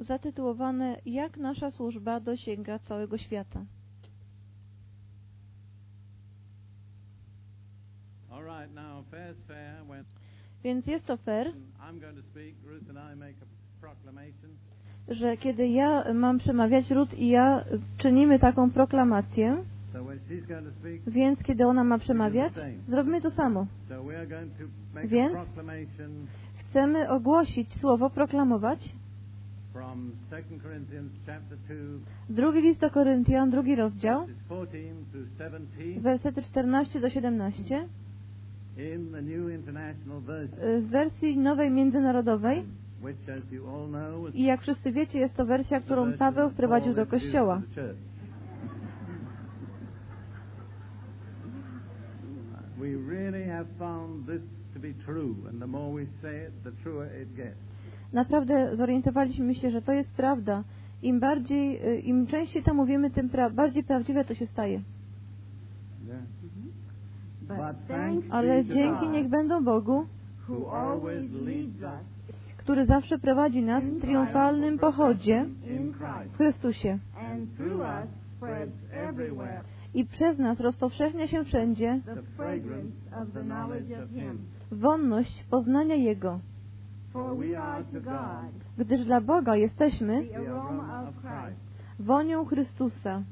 zatytułowane Jak nasza służba dosięga całego świata. Więc jest to fair, Ruth że kiedy ja mam przemawiać, Rut i ja czynimy taką proklamację, więc kiedy ona ma przemawiać, zrobimy to samo. Więc? Chcemy ogłosić słowo, proklamować. Drugi list do Koryntian, drugi rozdział, verses 14 through 17 wersety 14 do 17, in the New International Version, y, w wersji nowej międzynarodowej. I jak wszyscy wiecie, jest to wersja, którą Paweł wprowadził do Kościoła. We really have found this to be true, and the more we say it, the truer it gets. Naprawdę zorientowaliśmy się, że to jest prawda. Im bardziej, y, im częściej to mówimy, tym pra bardziej prawdziwe to się staje. Thanks Ale dzięki niech będą Bogu, który zawsze prowadzi nas w triumfalnym pochodzie w Chrystusie. i przez nas rozpowszechnia się wszędzie wonność poznania Jego, gdyż dla Boga jesteśmy wonią Chrystusa.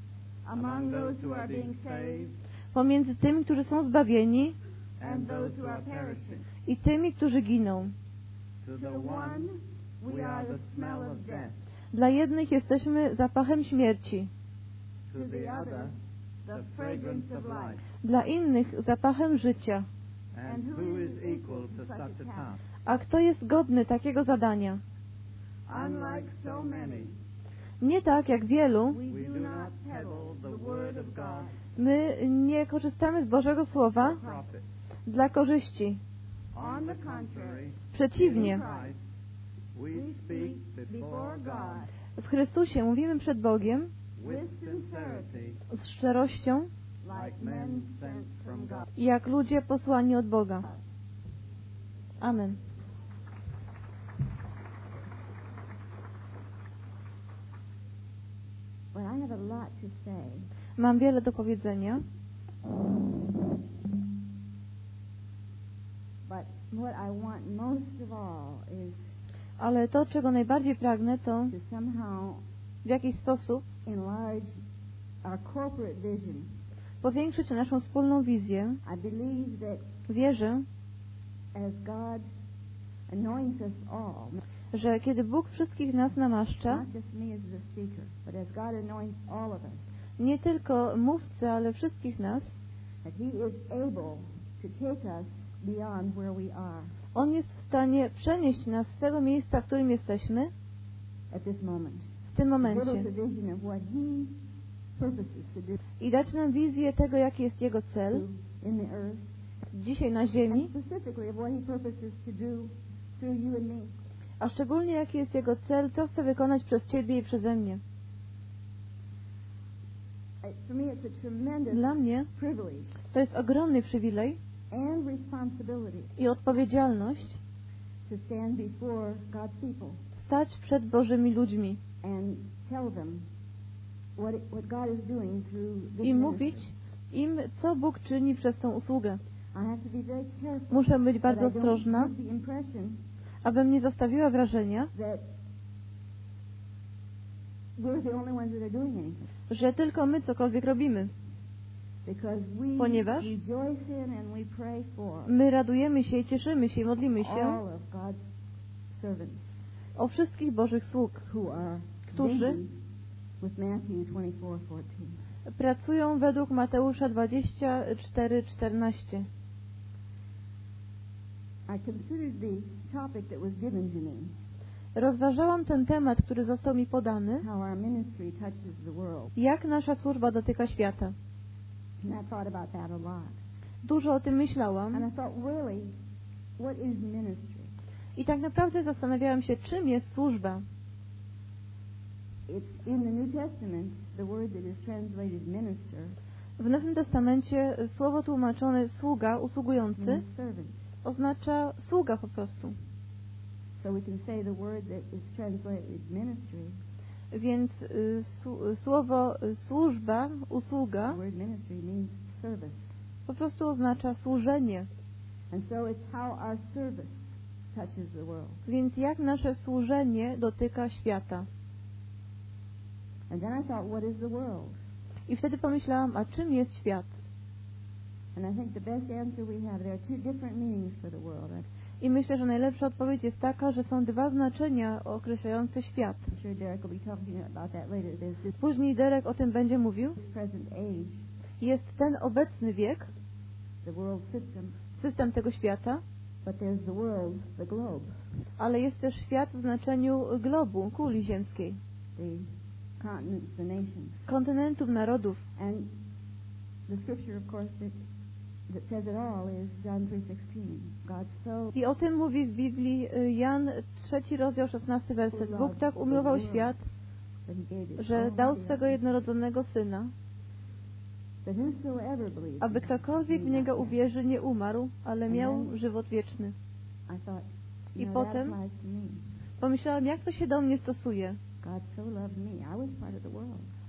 Pomiędzy tymi, którzy są zbawieni i tymi, którzy giną. Dla jednych jesteśmy zapachem śmierci, dla innych zapachem życia. A kto jest godny takiego zadania? Nie tak jak wielu, my nie korzystamy z Bożego Słowa dla korzyści. Przeciwnie, w Chrystusie mówimy przed Bogiem z szczerością, jak ludzie posłani od Boga. Amen. I have a lot to say, Mam wiele do powiedzenia, but what I want most of all is ale to, czego najbardziej pragnę, to to somehow w jakiś sposób enlarge our corporate vision. powiększyć naszą wspólną wizję. I believe that Wierzę, as God anoints us all, że kiedy Bóg wszystkich nas namaszcza, nie tylko mówcy, ale wszystkich nas, On jest w stanie przenieść nas z tego miejsca, w którym jesteśmy, w tym momencie. i dać nam wizję tego, jaki jest Jego cel dzisiaj na ziemi, a szczególnie jaki jest Jego cel, co chce wykonać przez Ciebie i przeze mnie. Dla mnie to jest ogromny przywilej i odpowiedzialność stać przed Bożymi ludźmi i mówić im, co Bóg czyni przez tą usługę. Muszę być bardzo ostrożna, abym nie zostawiła wrażenia, że tylko my cokolwiek robimy. Ponieważ My radujemy się i cieszymy się i modlimy się o wszystkich Bożych sług, Którzy? busy with Matthew 24:14. pracują według Mateusza 24:14. I considered the topic that was given to me, Rozważałam ten temat, który został mi podany, how our ministry touches the world. jak nasza służba dotyka świata. And I thought about that a lot. Dużo o tym And myślałam I thought, really, what is ministry? i tak naprawdę zastanawiałam się, czym jest służba. It's in the New Testament, the word that is translated minister W Nowym Testamencie słowo tłumaczone sługa, usługujący. Oznacza sługa po prostu. So we can say the word that is translated ministry, Więc y, su- słowo y, służba, usługa the word ministry means service. po prostu oznacza służenie. And so it's how our service touches the world. Więc jak nasze służenie dotyka świata? And then I thought, what is the world? I wtedy pomyślałam, a czym jest świat? And I think the best answer we have, there are two different meanings for the world. I myślę, że najlepsza odpowiedź jest taka, że są dwa znaczenia określające świat. Później Derek o tym będzie mówił. Jest ten obecny wiek, system, tego świata, ale jest też świat w znaczeniu globu, kuli ziemskiej, kontynentów, narodów. And the scripture, of course, that, that says it all is John 3.16. God so I o tym mówi w Biblii y, Jan, trzeci rozdział, szesnasty werset. Bóg tak umiłował świat, że dał swego jednorodzonego Syna, aby ktokolwiek w Niego uwierzy, nie umarł, ale miał żywot wieczny. I potem-. Pomyślałam, jak to się do mnie stosuje.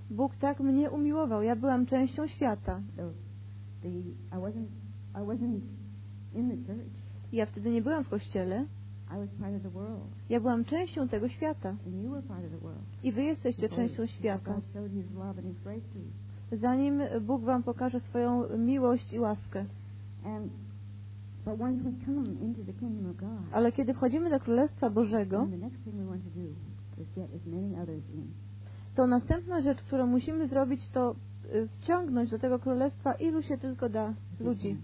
Bóg tak mnie umiłował, ja byłam częścią świata. The, I wasn't I wasn't in the church. Ja wtedy nie byłam w kościele, I was part of the world, ja byłam częścią tego świata. and you were part of the world. I wy jesteście częścią świata. Zanim Bóg wam pokaże swoją miłość i łaskę. Ale kiedy wchodzimy do Królestwa Bożego, to następna rzecz, którą musimy zrobić, to wciągnąć do tego Królestwa ilu się tylko da ludzi.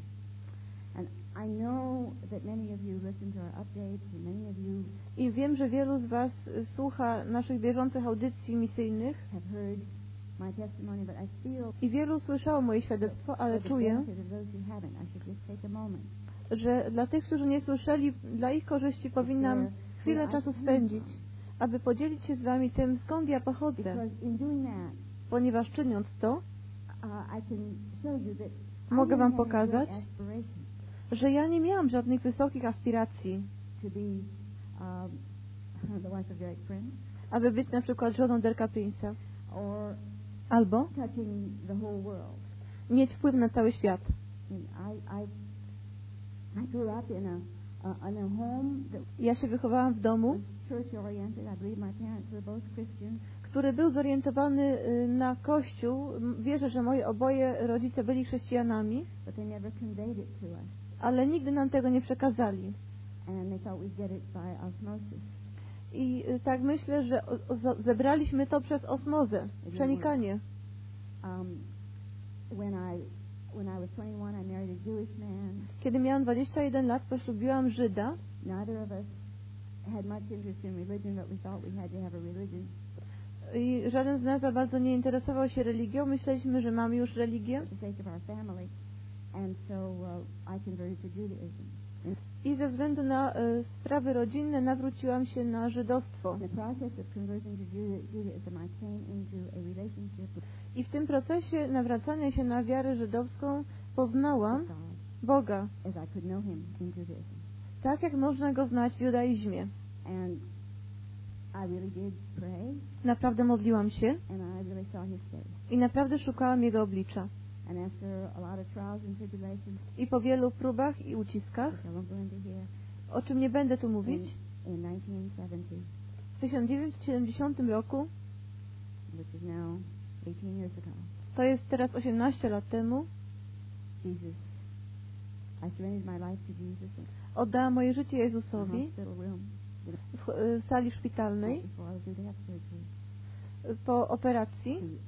I wiem, że wielu z Was słucha naszych bieżących audycji misyjnych. I wielu słyszało moje świadectwo, ale czuję, że dla tych, którzy nie słyszeli, dla ich korzyści powinnam chwilę czasu spędzić, aby podzielić się z Wami tym, skąd ja pochodzę, Ponieważ czyniąc to, uh, Mogę wam pokazać? że ja nie miałam żadnych wysokich aspiracji, um, aby być na przykład żoną Derka Prince'a, albo mieć wpływ na cały świat. Ja się wychowałam w domu, który był zorientowany y, na Kościół. Wierzę, że moi oboje rodzice byli chrześcijanami, ale nigdy nam tego nie przekazali. I y, tak myślę, że zebraliśmy to przez osmozę, przenikanie. Um, when I when I was 21, I married a Jewish man. Kiedy miałam 21 lat, poślubiłam Żyda. Neither of us had much interest in religion, but we thought we had to have a religion I żaden z nas za bardzo nie interesował się religią. Myśleliśmy, że mamy już religię. uh, I ze względu na y, sprawy rodzinne nawróciłam się na żydostwo. I w tym procesie nawracania się na wiarę żydowską poznałam Boga, tak jak można go znać w judaizmie. And I really did pray, Naprawdę modliłam się I naprawdę szukałam Jego oblicza. I po wielu próbach i uciskach, o czym nie będę tu mówić, in 1970, w 1970 roku, which is now 18 years ago, to jest teraz 18 lat temu, oddałam moje życie Jezusowi w y, sali szpitalnej po operacji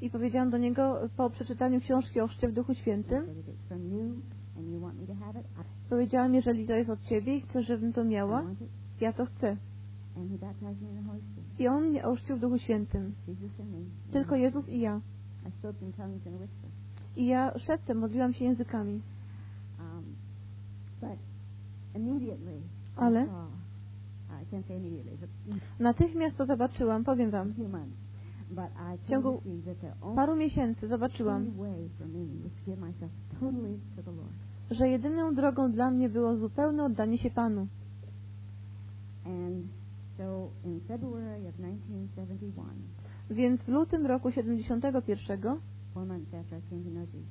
I powiedziałam do niego po przeczytaniu książki o chrzcie w Duchu Świętym, powiedziałam, jeżeli to jest od Ciebie i chcesz, żebym to miała, ja to chcę. I On mnie ochrzcił w Duchu Świętym. Tylko Jezus i ja. I ja szeptem modliłam się językami. Um, but immediately, I Ale? in Natychmiast to zobaczyłam, powiem Wam. W ciągu paru miesięcy zobaczyłam, że jedyną drogą dla mnie było zupełne oddanie się Panu. And so in February of 1971, Więc w lutym roku 71, four months after I came to know Jesus,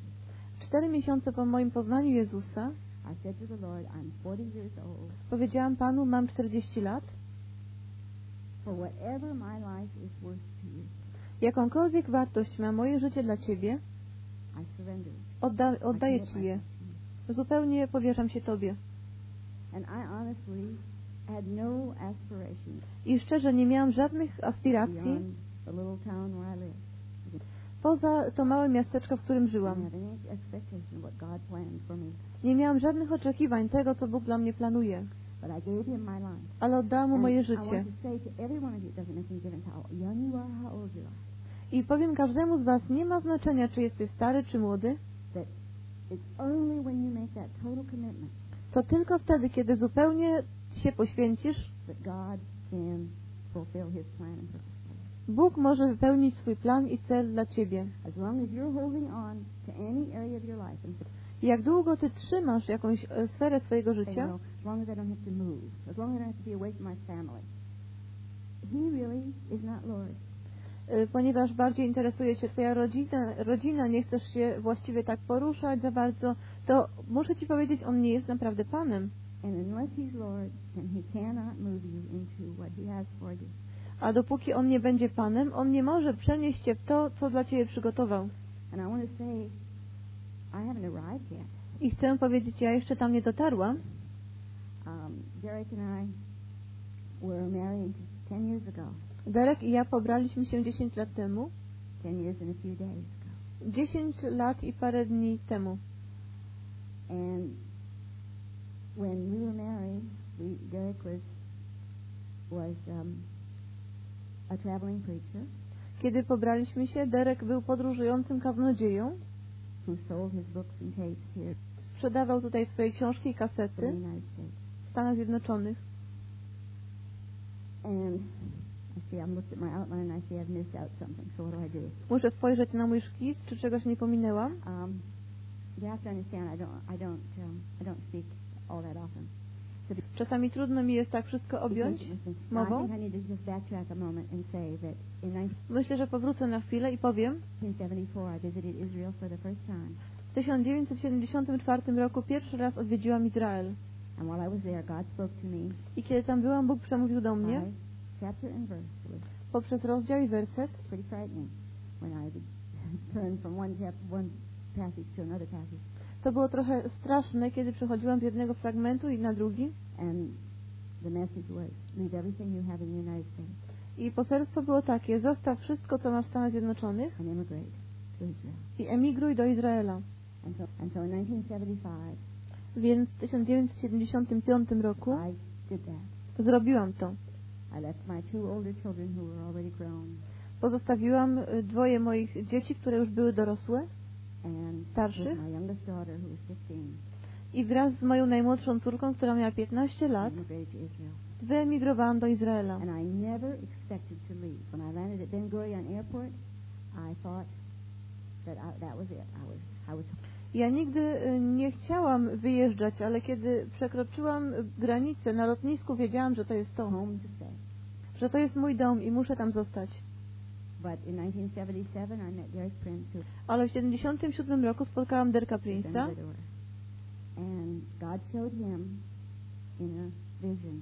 cztery miesiące po moim poznaniu Jezusa, I said to the Lord, I'm 40 years old. powiedziałam Panu, mam 40 lat, jakąkolwiek wartość ma moje życie dla Ciebie, odda oddaję Ci je. Zupełnie powierzam się Tobie. And I honestly had no I szczerze nie miałam żadnych aspiracji poza to małe miasteczko, w którym żyłam. Nie miałam żadnych oczekiwań tego, co Bóg dla mnie planuje, But I gave Him my life. ale oddałam mu moje życie. I powiem każdemu z Was, nie ma znaczenia, czy jesteś stary, czy młody, to tylko wtedy, kiedy zupełnie się poświęcisz. Bóg może wypełnić swój plan i cel dla Ciebie. As long as you're holding on to any area of your life and Jak długo Ty trzymasz jakąś e, sferę swojego życia, e, ponieważ bardziej interesuje Cię Twoja rodzina, rodzina, nie chcesz się właściwie tak poruszać za bardzo, to muszę Ci powiedzieć, On nie jest naprawdę Panem. A dopóki On nie będzie Panem, On nie może przenieść Cię w to, co dla Ciebie przygotował. And I want to say, I haven't arrived yet. I chcę powiedzieć, ja jeszcze tam nie dotarłam. Um, Derek and I were married 10 years ago, Derek i ja pobraliśmy się 10 lat temu. 10 years and a few days ago. 10 lat i parę dni temu. And when we were married, we, Derek was was um, a traveling preacher Kiedy pobraliśmy się, Derek był podróżującym kaznodzieją. Sprzedawał tutaj swoje książki i kasety w Stanach Zjednoczonych. And I see I'm looked at my outline and I see I've missed out something. So what do I do? Muszę spojrzeć na mój szkic, czy czegoś nie pominęłam. Um, you have to understand I don't I don't um, I don't speak all that often. Czasami trudno mi jest tak wszystko objąć. Mową. in Myślę, że powrócę na chwilę i powiem. 1974 I visited Israel for the first time. W 1974 roku pierwszy raz odwiedziłam Izrael. I kiedy tam byłam, Bóg przemówił do mnie chapter poprzez rozdział i werset. pretty frightening when I would turn from one chap one passage to another passage. To było trochę straszne, kiedy przechodziłam z jednego fragmentu i na drugi. And the message was, leave everything you have in the United States I poselstwo było takie, zostaw wszystko, co masz w Stanach Zjednoczonych and immigrate to Israel. i emigruj do Izraela. And so, and so in 1975, Więc w 1975 roku I did that. zrobiłam to. I left my two older children who were already grown Pozostawiłam y, dwoje moich dzieci, które już były dorosłe Starszych? with my youngest daughter who was 15, i wraz z moją najmłodszą córką, która miała 15 I lat, wyemigrowałam do Izraela. Ja nigdy y, nie chciałam wyjeżdżać, ale kiedy przekroczyłam granicę na lotnisku, wiedziałam, że to jest to, że to jest mój dom i muszę tam zostać. Ale w 77 roku spotkałam Derka Prince'a another door. And God showed him in a vision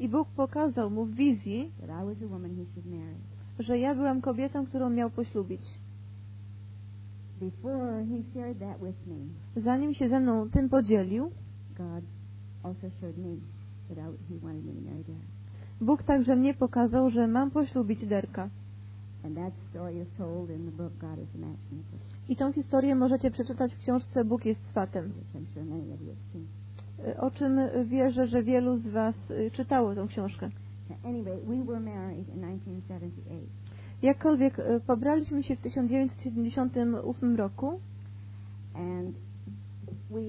i Bóg pokazał mu w wizji, that I was a woman he should marry. że ja byłam kobietą, którą miał poślubić. Before he shared that with me, Zanim się ze mną tym podzielił. Bóg także mnie pokazał, że mam poślubić Derka. I tą historię możecie przeczytać w książce Bóg jest seen. y, o czym wierzę, że wielu z Was y, czytało tą książkę. Anyway, we were married in 1978. Jakkolwiek y, pobraliśmy się w 1978 roku and we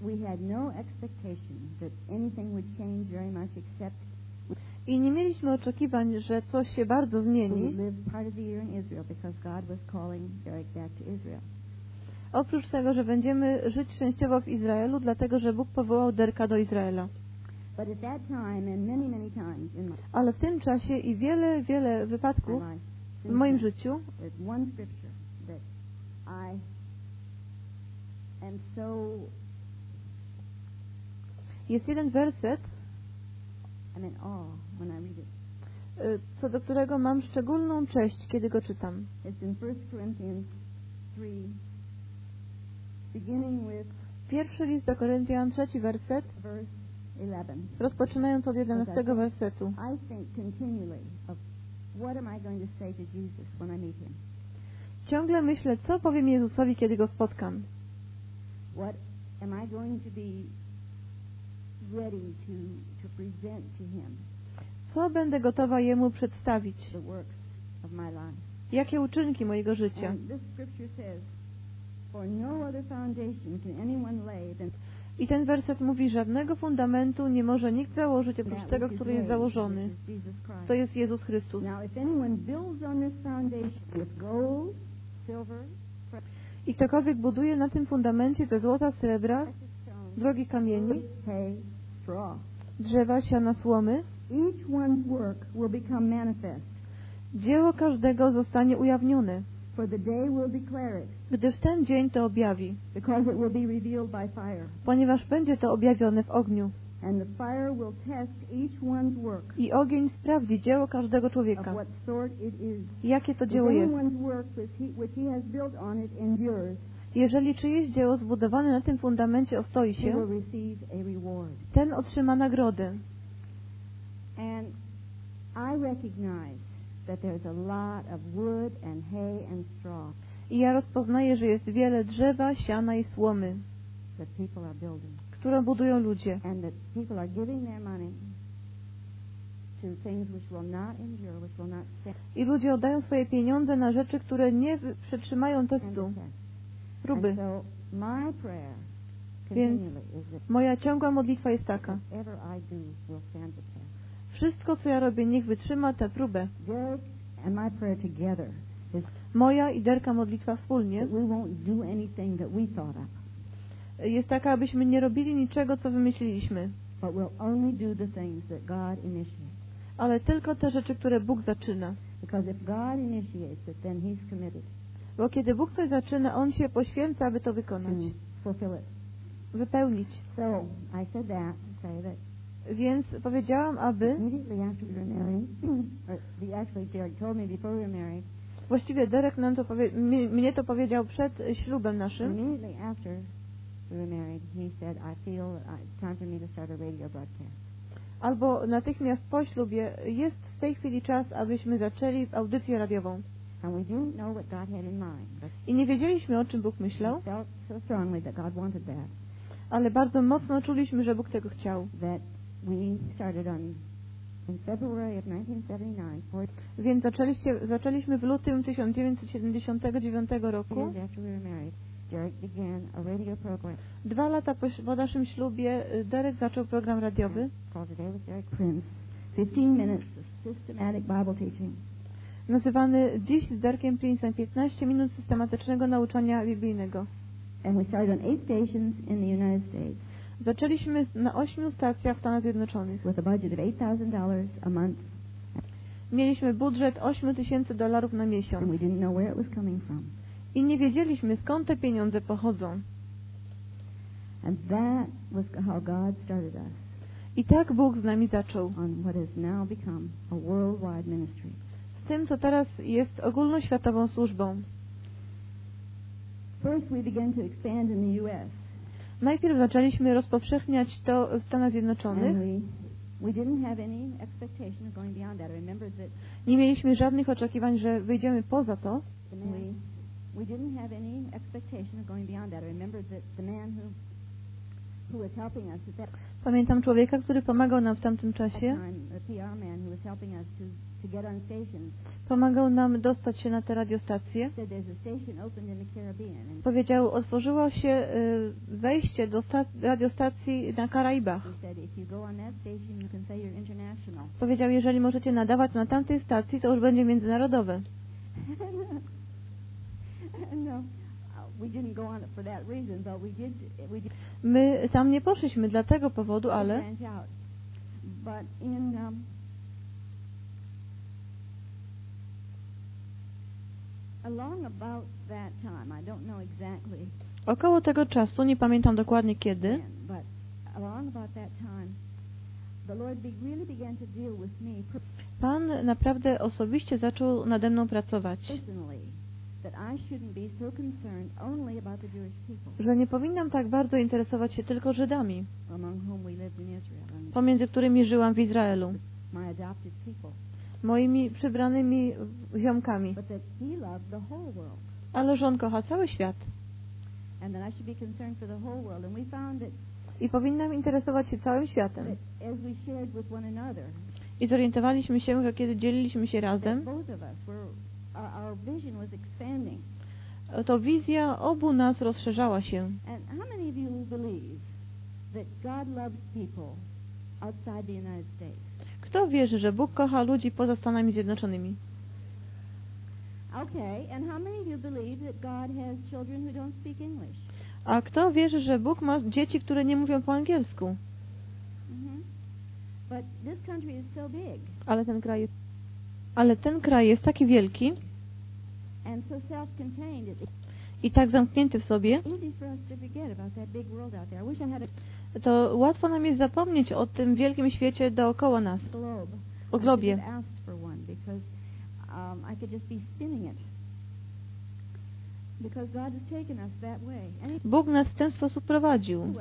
we had no expectation that anything would change very much except i nie mieliśmy oczekiwań, że coś się bardzo zmieni. Oprócz tego, że będziemy żyć szczęściowo w Izraelu, dlatego że Bóg powołał Derka do Izraela. Ale w tym czasie i wiele, wiele wypadków w moim życiu jest jeden werset, I'm in awe when I read it. y, co do którego mam szczególną cześć, kiedy go czytam. It's in 1 Corinthians 3, beginning with Pierwszy list do Koryntian, trzeci werset, verse 11. rozpoczynając od 11 wersetu. I think continually of what am I going to say to Jesus when I meet him? Ciągle myślę, co powiem Jezusowi, kiedy go spotkam. What am I going to be ready to, to present to him Co będę gotowa Jemu przedstawić? Jakie uczynki mojego życia? No I ten werset mówi, żadnego fundamentu nie może nikt założyć oprócz tego, który jest założony. To jest Jezus Chrystus. I ktokolwiek buduje na tym fundamencie ze złota, srebra, precious stones, drogi kamieni, hay, straw, drzewa, siana, słomy, each one's work will become manifest, dzieło każdego zostanie ujawnione, for the day will declare it, gdyż ten dzień to objawi, because it will be revealed by fire. ponieważ będzie to objawione w ogniu. And the fire will test each one's work I ogień sprawdzi dzieło każdego of człowieka, what sort it is. jakie to dzieło jest. anyone's work which he, which he has built on it endures, Jeżeli czyjeś dzieło zbudowane na tym fundamencie ostoi się, ten otrzyma nagrodę. And I recognize that there's a lot of wood and hay and straw I ja rozpoznaję, że jest wiele drzewa, siana i słomy, that people are building, które budują ludzie. and that people are giving their money to things which will not endure, which will not stand I ludzie oddają swoje pieniądze na rzeczy, które nie przetrzymają testu. Próby. Więc moja ciągła modlitwa jest taka. Wszystko, co ja robię, niech wytrzyma tę próbę. Moja i Derka modlitwa wspólnie jest taka, abyśmy nie robili niczego, co wymyśliliśmy, ale tylko te rzeczy, które Bóg zaczyna. Because if God initiates it, then He's committed Bo kiedy Bóg coś zaczyna, On się poświęca, aby to wykonać, fulfill it. wypełnić. So I said that say that Więc powiedziałam, aby, married, właściwie Derek nam to powie, mi- mnie to powiedział przed ślubem naszym, uh, albo natychmiast po ślubie, jest w tej chwili czas, abyśmy zaczęli audycję radiową. And we didn't know what God had in mind, but I nie wiedzieliśmy, o czym Bóg myślał, ale bardzo mocno czuliśmy, że Bóg tego chciał. that we started on in February of 1979, four Więc zaczęliście, zaczęliśmy w lutym 1979 roku. Dwa lata po, naszym ślubie y, Derek zaczął program radiowy called Today with Derek Prince, 15 minutes of systematic Bible teaching. Nazywany Dziś z Derkiem Prince'em 15 minut systematycznego nauczania biblijnego. And we started on eight stations in the United States Zaczęliśmy na ośmiu stacjach w Stanach Zjednoczonych. with a budget of $8,000 a month, Mieliśmy budżet 8 tysięcy dolarów na miesiąc and we didn't know where it was coming from. i nie wiedzieliśmy skąd te pieniądze pochodzą. And that was how God started us I tak Bóg z nami zaczął. on what has now become a worldwide ministry. Z tym, co teraz jest ogólnoświatową służbą. First, we began to expand in the U.S. Najpierw zaczęliśmy rozpowszechniać to w Stanach Zjednoczonych. Nie mieliśmy żadnych oczekiwań, że wyjdziemy poza to. we, didn't have any expectation of going beyond that. Remember that the man who, who was helping us at that Pamiętam człowieka, który pomagał nam w tamtym czasie. Pomagał nam dostać się na Caribbean. And Powiedział, otworzyło się y, wejście do sta- radiostacji na Karaibach. Powiedział, jeżeli możecie nadawać na tamtej stacji, to już będzie międzynarodowe. no, My tam nie poszliśmy dla tego powodu, ale um, około tego czasu, nie pamiętam dokładnie kiedy, Pan naprawdę osobiście zaczął nade mną pracować. Że nie powinnam tak bardzo interesować się tylko Żydami, pomiędzy którymi żyłam w Izraelu, moimi przybranymi ziomkami, ale że On kocha cały świat. I powinnam interesować się całym światem. I zorientowaliśmy się, że kiedy dzieliliśmy się razem, to wizja obu nas rozszerzała się. And how many of you believe that God loves people outside the United States? Kto wierzy, że Bóg kocha ludzi poza Stanami Zjednoczonymi? Okay, and how many of you believe that God has children who don't speak English? A kto wierzy, że Bóg ma dzieci, które nie mówią po angielsku? hmm But this country is so big Ale ten kraj jest, ale ten kraj jest taki wielki i tak zamknięty w sobie, to łatwo nam jest zapomnieć o tym wielkim świecie dookoła nas, o globie. um. Bóg nas w ten sposób prowadził.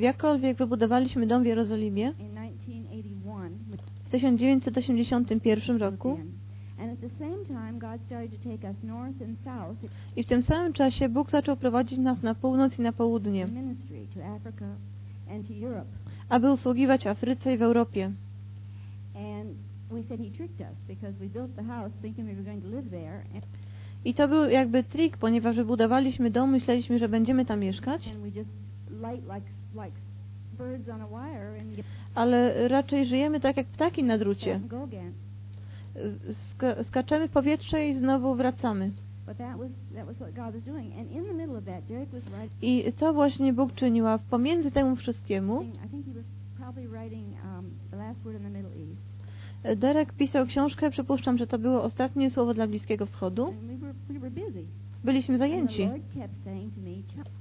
Jakkolwiek wybudowaliśmy dom w Jerozolimie 1981 which w 1981 was roku i w tym samym czasie Bóg zaczął prowadzić nas na północ i na południe, aby usługiwać Afryce i w Europie. I to był jakby trik, ponieważ wybudowaliśmy dom, myśleliśmy, że będziemy tam mieszkać, ale raczej żyjemy tak jak ptaki na drucie. Ska skaczemy w powietrze i znowu wracamy. I to właśnie Bóg czynił, a pomiędzy temu wszystkiemu um. Derek pisał książkę, przypuszczam, że to było ostatnie słowo dla Bliskiego Wschodu. Byliśmy zajęci,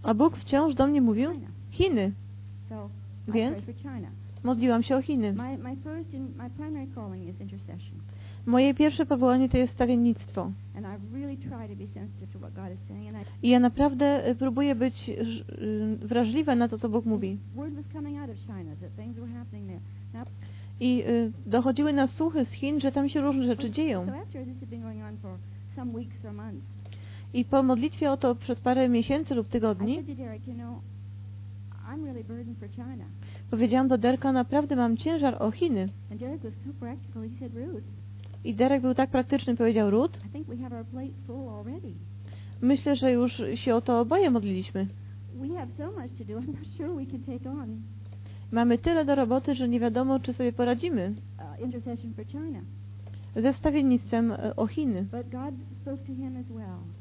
a Bóg wciąż do mnie mówił. Chiny. Więc modliłam się o Chiny. Moje pierwsze powołanie to jest stawiennictwo. I ja naprawdę y, próbuję być y, wrażliwa na to, co Bóg mówi. I y, dochodziły nas słuchy z Chin, że tam się różne rzeczy dzieją. I po modlitwie o to przez parę miesięcy lub tygodni powiedziałam do Derka, naprawdę mam ciężar o Chiny. I Derek był tak praktyczny, powiedział Ruth, myślę, że już się o to oboje modliliśmy. Mamy tyle do roboty, że nie wiadomo, czy sobie poradzimy. Uh, ze wstawiennictwem e, o Chiny.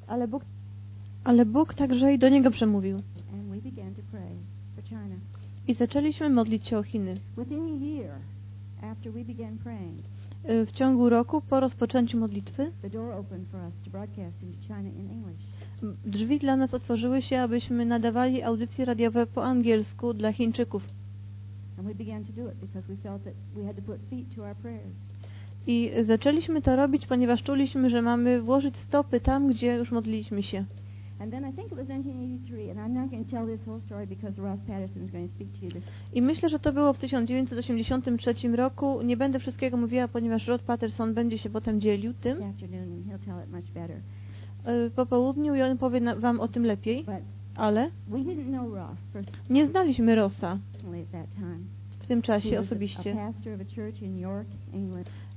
Ale Bóg, ale Bóg także i do niego przemówił. I zaczęliśmy modlić się o Chiny. E, W ciągu roku po rozpoczęciu modlitwy drzwi dla nas otworzyły się, abyśmy nadawali audycje radiowe po angielsku dla Chińczyków. I zaczęliśmy to robić, ponieważ czuliśmy, że mamy włożyć stopy tam, gdzie już modliliśmy się. I think it was 1983, and I'm not going to tell this whole story because Ross Patterson is going to speak to you this I myślę, że to było w 1983 roku. Nie będę wszystkiego mówiła, ponieważ Rod Patterson będzie się potem dzielił tym e, po południu i on powie Wam o tym lepiej. Ale nie znaliśmy Rossa w tym czasie osobiście.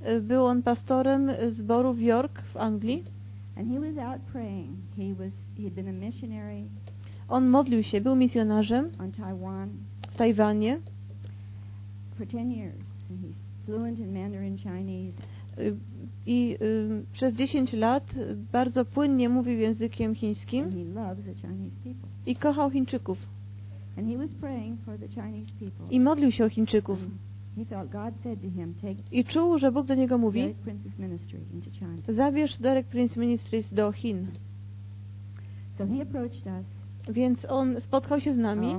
E, Był on pastorem zboru w York w Anglii. And he was out praying. He was he had been a missionary On modlił się, był misjonarzem on Taiwan w Tajwanie. for 10 years, and he's fluent in Mandarin Chinese. Y, I y, przez 10 lat bardzo płynnie mówił językiem chińskim and he loves the Chinese people. i kochał Chińczyków. And he was praying for the Chinese people. I modlił się o Chińczyków. And I czuł, że Bóg do niego mówi, zabierz Derek Prince Ministries do Chin. Więc on spotkał się z nami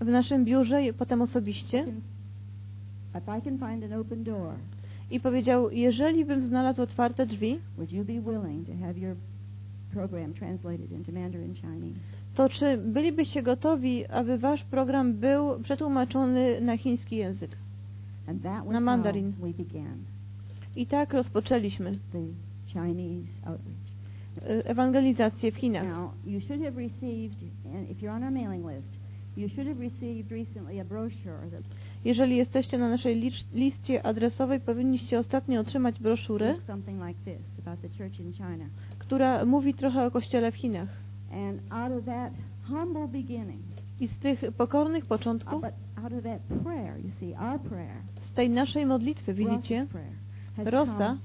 w naszym biurze i potem osobiście. i powiedział, jeżeli bym znalazł otwarte drzwi, to czy bylibyście gotowi, aby wasz program był przetłumaczony na chiński język? Na mandarin. I tak rozpoczęliśmy y, ewangelizację w Chinach. Jeżeli jesteście na naszej liście adresowej, powinniście ostatnio otrzymać broszurę, która mówi trochę o kościele w Chinach. And out of that humble beginning, I z tych pokornych uh, początków, but out of that prayer, you see, our prayer, z tej naszej modlitwy, widzicie, Rosa,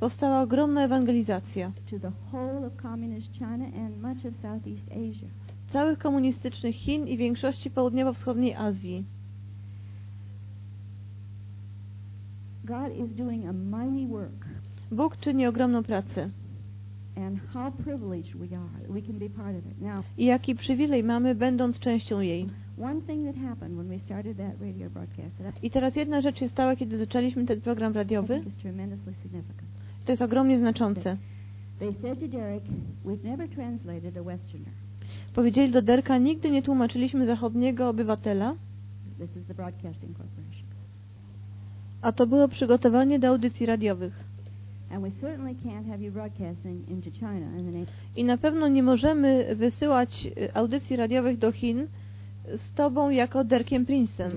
powstała ogromna ewangelizacja to the whole of communist China and much of Southeast Asia. całych komunistycznych Chin i większości południowo-wschodniej Azji. God is doing a mighty work, Bóg czyni ogromną pracę. I jaki przywilej mamy, będąc częścią jej. I teraz jedna rzecz się stała, kiedy zaczęliśmy ten program radiowy. To jest ogromnie znaczące. They said to Derek, "We've never translated a Westerner. Powiedzieli do Derka, nigdy nie tłumaczyliśmy zachodniego obywatela, a to było przygotowanie do audycji radiowych. I na pewno nie możemy wysyłać y, audycji radiowych do Chin z tobą jako Derkiem Princem,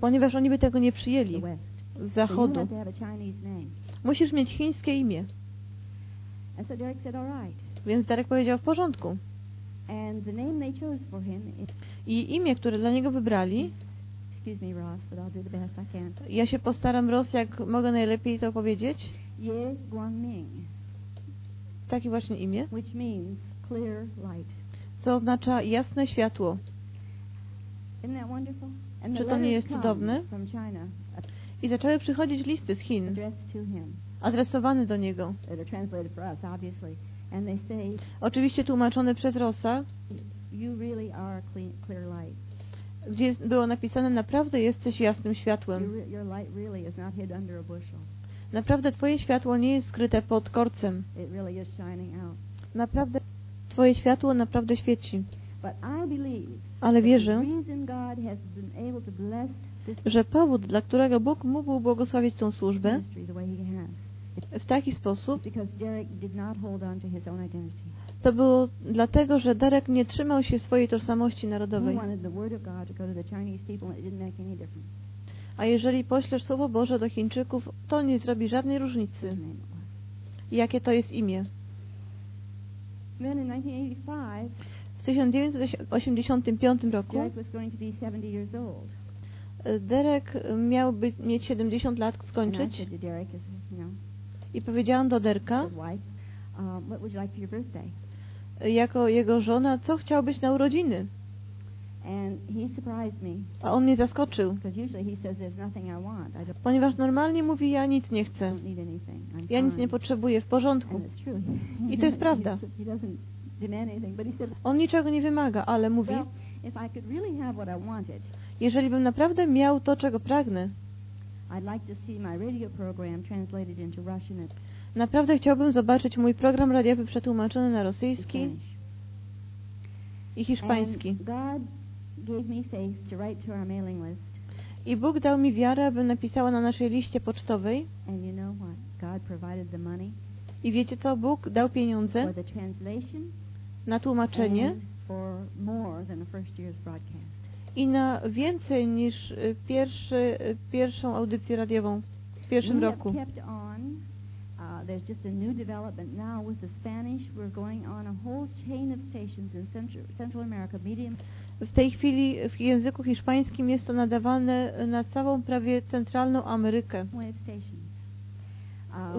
ponieważ oni by tego nie przyjęli z zachodu. Musisz mieć chińskie imię. Więc Derek powiedział w porządku. I imię, które dla niego wybrali, excuse me, Ross, but I'll do the best I can. ja się postaram Ros, jak mogę najlepiej to powiedzieć, Ye Guangming, takie właśnie imię, which means clear light. co oznacza jasne światło. Isn't that wonderful? And Czy to nie jest cudowne? I zaczęły przychodzić listy z Chin, adresowane do niego. Oczywiście tłumaczone przez Rosa, "You really are clear light. Gdzie było napisane naprawdę jesteś jasnym światłem. Naprawdę twoje światło nie jest skryte pod korcem. It really is shining out." Naprawdę twoje światło naprawdę świeci. Ale wierzę, że powód, dla którego Bóg mógł błogosławić tą służbę w taki sposób, to było dlatego, że Derek nie trzymał się swojej tożsamości narodowej. A jeżeli poślesz Słowo Boże do Chińczyków, to nie zrobi żadnej różnicy, jakie to jest imię. Then in 1985, W 1985 roku Derek was going to be 70 years old. e, miał być, mieć 70 lat skończyć i powiedziałam do Derka, jako jego żona, co chciałbyś na urodziny? A on mnie zaskoczył, ponieważ normalnie mówi, ja nic nie chcę. Ja nic nie potrzebuję, w porządku. I to jest prawda. On niczego nie wymaga, ale mówi, jeżeli bym naprawdę miał to, czego pragnę, Naprawdę chciałbym zobaczyć mój program radiowy przetłumaczony na rosyjski i hiszpański. I Bóg dał mi wiarę, abym napisała na naszej liście pocztowej. I wiecie co? Bóg dał pieniądze na tłumaczenie i na więcej niż y, pierwszy, y, pierwszą audycję radiową w pierwszym roku. Uh, there's just a new development now with the Spanish. We're going on a whole chain of stations in Central, Central America, medium W tej chwili w języku hiszpańskim jest to nadawane na całą prawie centralną Amerykę. Um,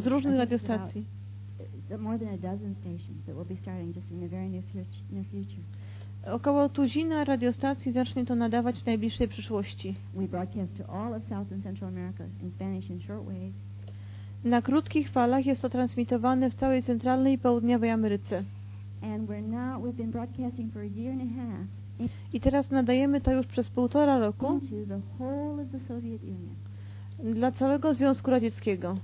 z różnych radiostacji. uh. Około tuzina radiostacji zacznie to nadawać w najbliższej przyszłości. We broadcast to all of South and Central America in Spanish in shortwave. Na krótkich falach jest to transmitowane w całej centralnej i południowej Ameryce. I teraz nadajemy to już przez półtora roku dla całego Związku Radzieckiego.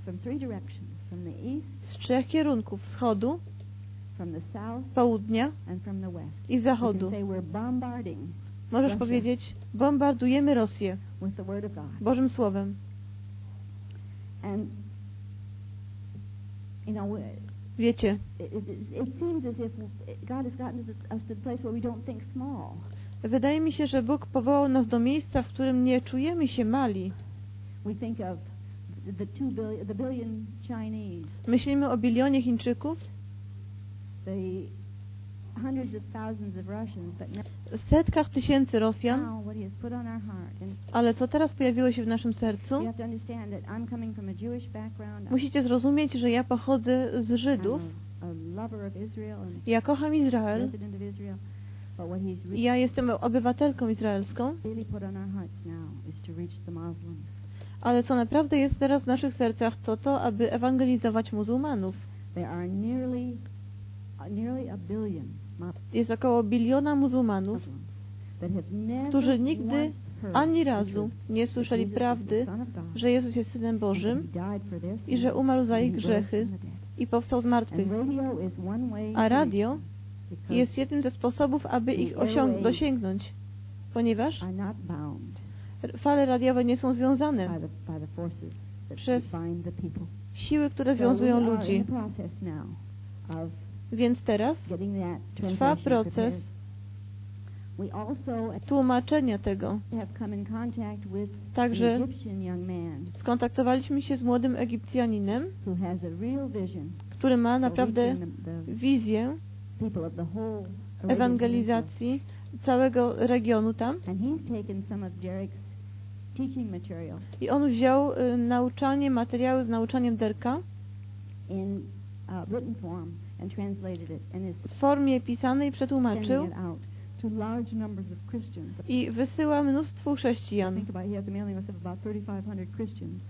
Z trzech kierunków, wschodu, południa i zachodu. Możesz powiedzieć, bombardujemy Rosję. Bożym Słowem. And, you know, we- Wiecie, it, it, it seems as if God has gotten us us to the place where we don't think small. wydaje mi się, że Bóg powołał nas do miejsca, w którym nie czujemy się mali. Myślimy o bilionie Chińczyków, the setkach tysięcy Rosjan, what He has put on our heart. And ale co teraz pojawiło się w naszym sercu? Musicie zrozumieć, że ja pochodzę z Żydów. a, a lover of Israel and Ja kocham Izrael. Ja jestem obywatelką izraelską, ale co naprawdę jest teraz w naszych sercach, to to, aby ewangelizować muzułmanów. Jest około biliona muzułmanów, którzy nigdy ani razu nie słyszeli prawdy, że Jezus jest Synem Bożym i że umarł za ich grzechy i powstał z martwych. A radio Jest jednym ze sposobów, aby ich dosięgnąć, ponieważ fale radiowe nie są związane Przez siły, które związują ludzi. Więc teraz trwa proces tłumaczenia tego. Także skontaktowaliśmy się z młodym Egipcjaninem, który ma naprawdę wizję ewangelizacji całego regionu tam. I on wziął y, nauczanie, materiały z nauczaniem Derka w formie pisanej, przetłumaczył sending it out to large numbers of Christians. i wysyła mnóstwu chrześcijan. Think about he has a mailing list of about 3,500 Christians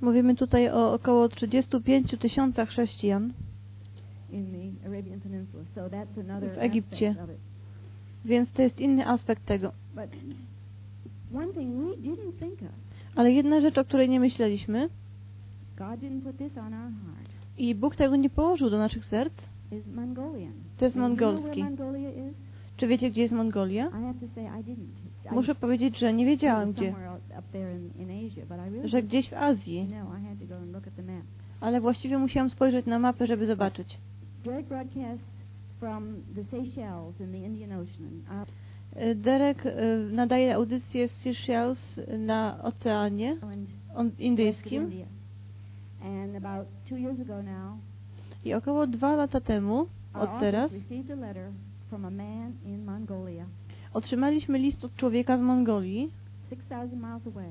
Mówimy tutaj o około 35 tysiącach chrześcijan, W Egipcie. więc to jest inny aspekt tego. Ale jedna rzecz, o której nie myśleliśmy I Bóg tego nie położył do naszych serc, to jest mongolski. Czy wiecie, gdzie jest Mongolia? Muszę powiedzieć, że nie was gdzie, że gdzieś w Azji, ale właściwie musiałam spojrzeć na mapę, żeby zobaczyć. Derek Y, Derek y, nadaje audycję z Seychelles na Oceanie. Indyjskim. And about two years ago now, i około dwa lata temu, od teraz, otrzymaliśmy list od człowieka z Mongolii, 6,000 miles away,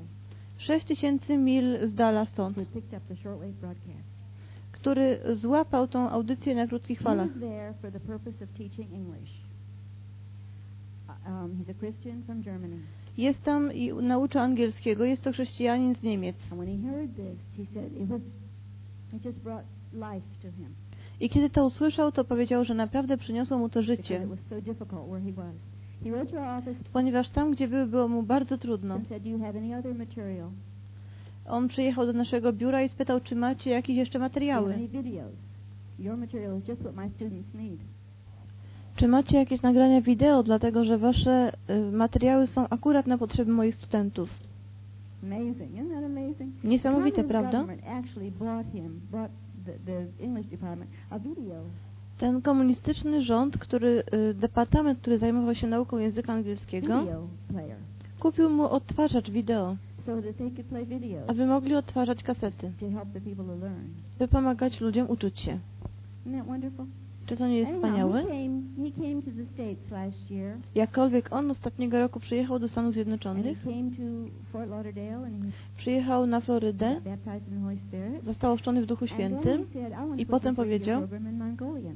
6000 mil z dala stąd, który złapał tą audycję na krótkich falach. Uh, Um, he's a Christian from Germany. Jest tam i naucza angielskiego, jest to chrześcijanin z Niemiec. I kiedy to usłyszał, to powiedział, że naprawdę przyniosło mu to życie, ponieważ tam, gdzie był, było mu bardzo trudno. On przyjechał do naszego biura i spytał, czy macie jakieś jeszcze materiały. any videos? Your material is just what my students need. Czy macie jakieś nagrania wideo, dlatego że wasze y, materiały są akurat na potrzeby moich studentów. Niesamowite, prawda? Ten komunistyczny rząd, który, y, departament, który zajmował się nauką języka angielskiego, kupił mu odtwarzacz wideo. aby mogli odtwarzać kasety, by pomagać ludziom uczyć się. Czy to nie jest wspaniałe? Jakkolwiek on ostatniego roku przyjechał do Stanów Zjednoczonych, przyjechał na Florydę, został ochrzczony w Duchu Świętym "I potem powiedział- program in Mongolian."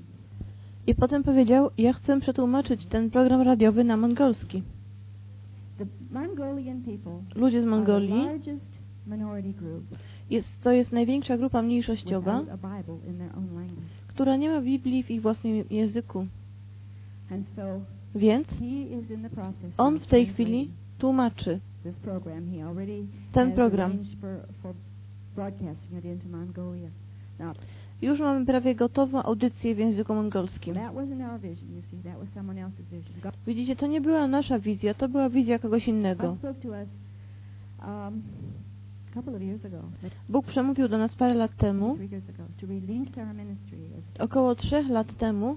i potem powiedział, ja chcę przetłumaczyć ten program radiowy na mongolski. Ludzie z Mongolii, jest, to jest największa grupa mniejszościowa, która nie ma Biblii w ich własnym języku. Więc on w tej chwili tłumaczy ten program. Już mamy prawie gotową audycję w języku mongolskim. Widzicie, to nie była nasza wizja, to była wizja kogoś innego. Bóg przemówił do nas parę lat temu, około trzech lat temu,